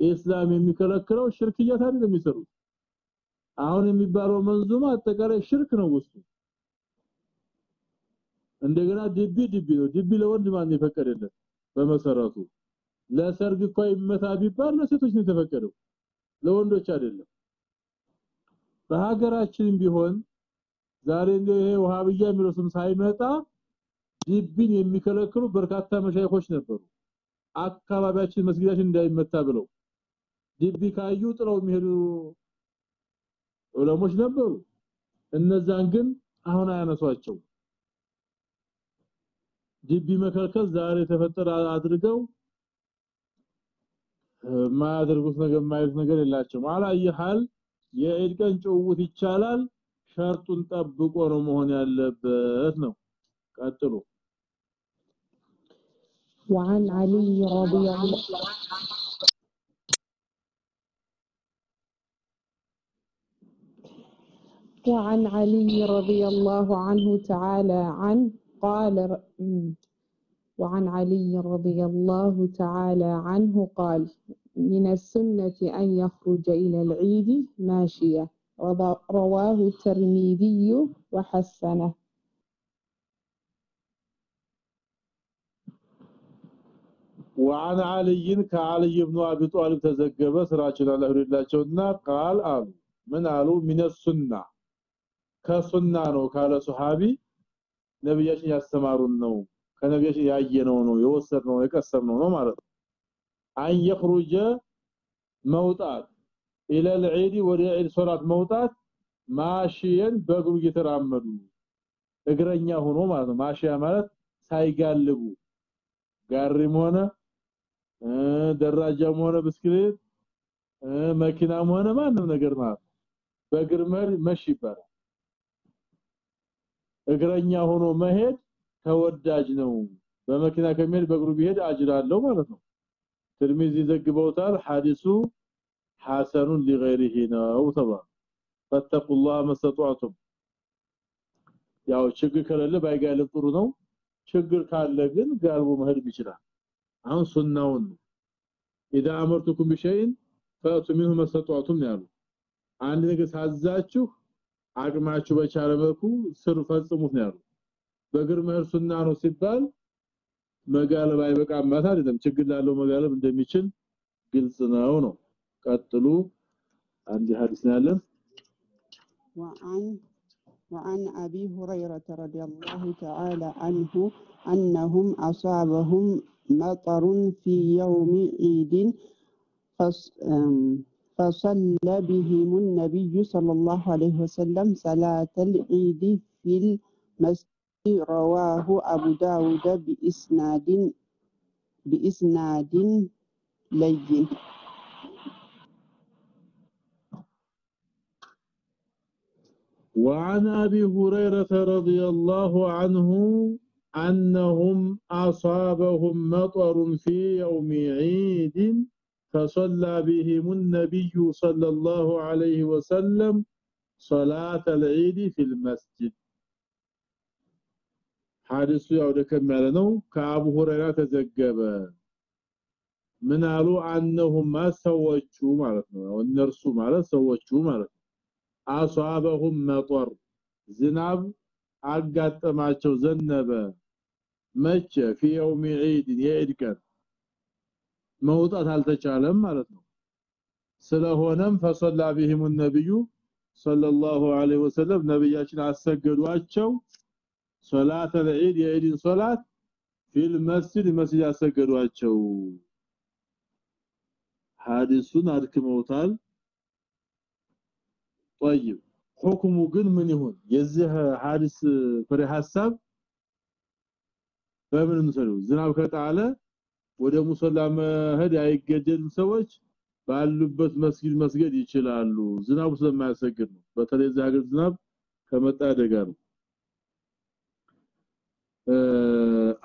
እስላም የሚከለክለው ሽርክያት አይደለም የሚሰሩት አሁን የሚባለው መንዙማ አጠቃላይ ሽርክ ነው ውስጡ። እንደገና ድቢ ድቢ ነው። ድቢ ለወንድ ማን የፈቀደለት በመሰረቱ። ለሰርግ እኮ ይመታ ቢባል ለሴቶች ነው የተፈቀደው ለወንዶች አይደለም። በሀገራችንም ቢሆን ዛሬ ይሄ ወሃብያ የሚለው ስም ሳይመጣ ዲቢን የሚከለክሉ በርካታ መሻይኾች ነበሩ። አካባቢያችን መስጊዳችን እንዳይመታ ብለው ድቤ ካዩ ጥለው የሚሄዱ ዑለሞች ነበሩ። እነዛን ግን አሁን አያነሷቸው ዲቢ መከልከል ዛሬ ተፈጠረ አድርገው ማያደርጉት ነገር ማየት ነገር የላቸውም አላ ይሐል የዒድ ቀን ጭውውት ይቻላል ሸርጡን ጠብቆ ነው መሆን ያለበት ነው ቀጥሉ وعن علي رضي الله وعن علي رضي الله عنه تعالى عنه قال وعن علي رضي الله تعالى عنه قال من السنة أن يخرج إلى العيد ماشية. رواه الترمذي وحسنه. وعن علي كعلي بن أبي طالب تزجب سراجنا له لله قال آل من آلو من السنة. كسنة وكال صحابي ነብያችን ያስተማሩን ነው ከነብያችን ያየነው ነው የወሰድነው የቀሰምነው ነው ማለት ነው አን يخرج መውጣት الى العيد ወደ ዒድ ሶላት መውጣት ማሽየን በእግሩ እየተራመዱ እግረኛ ሆኖ ማለት ነው ማሽያ ማለት ሳይጋልቡ ጋሪም ሆነ ደራጃም ሆነ ብስክሌት መኪናም ሆነ ማንም ነገር ማለት በእግር መሽ ይባላል እግረኛ ሆኖ መሄድ ተወዳጅ ነው በመኪና ከሚሄድ በእግሩ ቢሄድ አጅር አለው ማለት ነው ትርሚዚ ዘግበውታል ሐዲሱ ሐሰኑን لغيره ነው ተባለ فاتقوا الله ما استطعتم ያው ችግር ከሌለ ባይጋልብ ጥሩ ነው ችግር ካለ ግን ጋልቦ መሄድ ይችላል አሁን ሱናውን اذا امرتكم بشيء فاتوا منه ما استطعتم ያሉ አንድ ነገር ሳዛችሁ አቅማችሁ በቻለ መልኩ ስር ፈጽሙት ነው ያሉ በእግር መሄድ ሱና ነው ሲባል መጋለብ አይበቃም ማለት አይደለም ችግር ላለው መጋለብ እንደሚችል ግልጽ ነው ነው ቀጥሉ አንድ ሐዲስ ነው ያለን وعن وعن أبي هريرة رضي الله تعالى عنه أنهم أصابهم مطر في يوم عيد فصلى بهم النبي صلى الله عليه وسلم صلاة العيد في المسجد رواه أبو داود بإسناد بإسناد لين. وعن أبي هريرة رضي الله عنه أنهم أصابهم مطر في يوم عيد فصلى بهم النبي صلى الله عليه وسلم صلاه العيد في المسجد حادث ያው ደከም ያለ ነው ከአቡ ሁረይራ ተዘገበ ምን አሉ አንሁም ሰዎቹ ማለት ነው እነርሱ ማለት ሰዎቹ ማለት ነው አሷበሁም መጦር ዝናብ አጋጠማቸው ዘነበ መቼ في يوم عيد የዒድ ቀን መውጣት አልተቻለም ማለት ነው። ስለሆነም فصلى بهم النبي صلى الله عليه ነብያችን አሰገዷቸው። ሶላተ العيد የኢድን ሶላት ፊል መስጂድ መስጂድ አሰገዷቸው። ሐዲሱን አድክመውታል። طيب ሁክሙ ግን ምን ይሁን? የዚህ ሐዲስ ፍሬ ሐሳብ በምን ነው ዝናብ ከጣለ ወደ ሙሰላ መሄድ አይገደድም ሰዎች ባሉበት መስጊድ መስገድ ይችላሉ ዝናቡ ስለማያሰግድ ነው በተለይ እዚህ ሀገር ዝናብ ከመጣ አደጋ ነው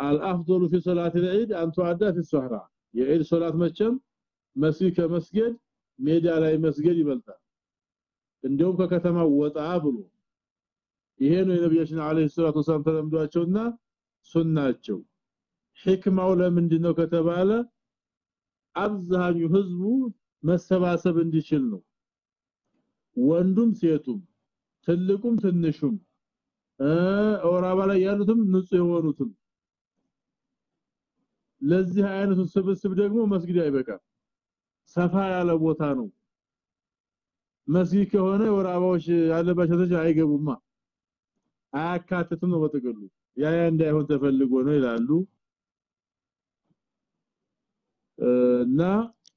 الافضل في صلاه العيد ان تؤدى في الصحراء የዒድ ሶላት መቼም መስጊድ ከመስገድ ሜዳ ላይ መስገድ ይበልጣል እንደውም ከከተማ ወጣ ብሎ ይሄ ነው የነብያችን አለይሂ ሰላቱ ወሰለም ተለምዷቸውና ሱናቸው ህክማው ለምንድነው ከተባለ አብዛኛው ህዝቡ መሰባሰብ እንዲችል ነው። ወንዱም ሴቱም ትልቁም ትንሹም ኦራባ ላይ ያሉትም ንጹህ የሆኑትም። ለዚህ አይነቱ ስብስብ ደግሞ መስጊድ አይበቃም። ሰፋ ያለ ቦታ ነው። መስጊድ ከሆነ ወራባዎች ያለባቸው አይገቡማ። አያካትትም ነው ያ ያ እንዳይሆን ተፈልጎ ነው ይላሉ እና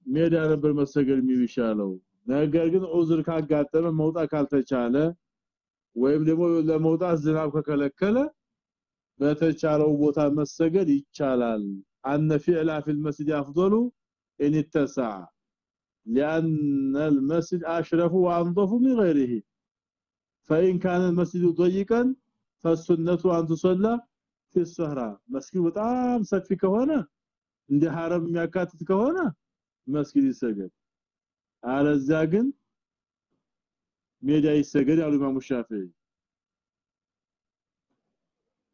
ሜዳ ነበር መሰገድ የሚሻለው ነገር ግን ዑዝር ካጋጠመ መውጣት ካልተቻለ ወይም ደግሞ ለመውጣት ዝናብ ከከለከለ በተቻለው ቦታ መሰገድ ይቻላል አነ ፊዕላ في المسجد افضل ان اتسع لان المسجد اشرف وانظف من غيره فان كان المسجد ضيقا فالسنه ان تصلى في الصحراء መስጊዱ በጣም ሰፊ ከሆነ እንደ ሐረም የሚያካትት ከሆነ መስጊድ ይሰገድ አለዛ ግን ሜዳ ይሰገድ ያሉ ኢማሙ ሻፊዒ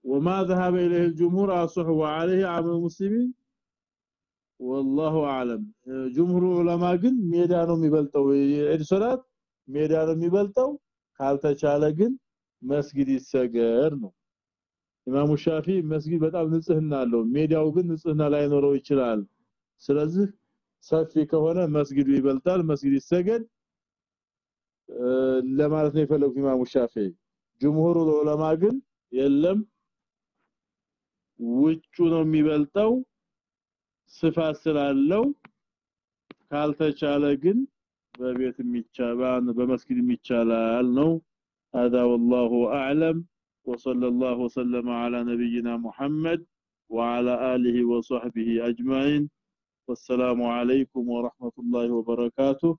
وما ذهب اليه الجمهور اصح وعليه عام المسلمين والله اعلم جمهور العلماء ግን ሜዳ ነው የሚበልጠው የዒድ ሶላት ሜዳ ነው የሚበልጠው ካልተቻለ ግን መስጊድ ይሰገር ነው ኢማሙ ሻፊ መስጊድ በጣም ንጽህና አለው ሜዳው ግን ንጽህና ላይኖረው ይችላል ስለዚህ ሰፊ ከሆነ መስጊዱ ይበልጣል መስጊድ ይሰገድ ለማለት ነው የፈለጉት ኢማሙ ሻፊ ጅምሁሩ ዑለማ ግን የለም ውጩ ነው የሚበልጠው ስፋት ስላለው ካልተቻለ ግን በቤት የሚቻባን በመስጊድ የሚቻላል ነው هذا والله اعلم وصلى الله وسلم على نبينا محمد وعلى آله وصحبه أجمعين. والسلام عليكم ورحمة الله وبركاته.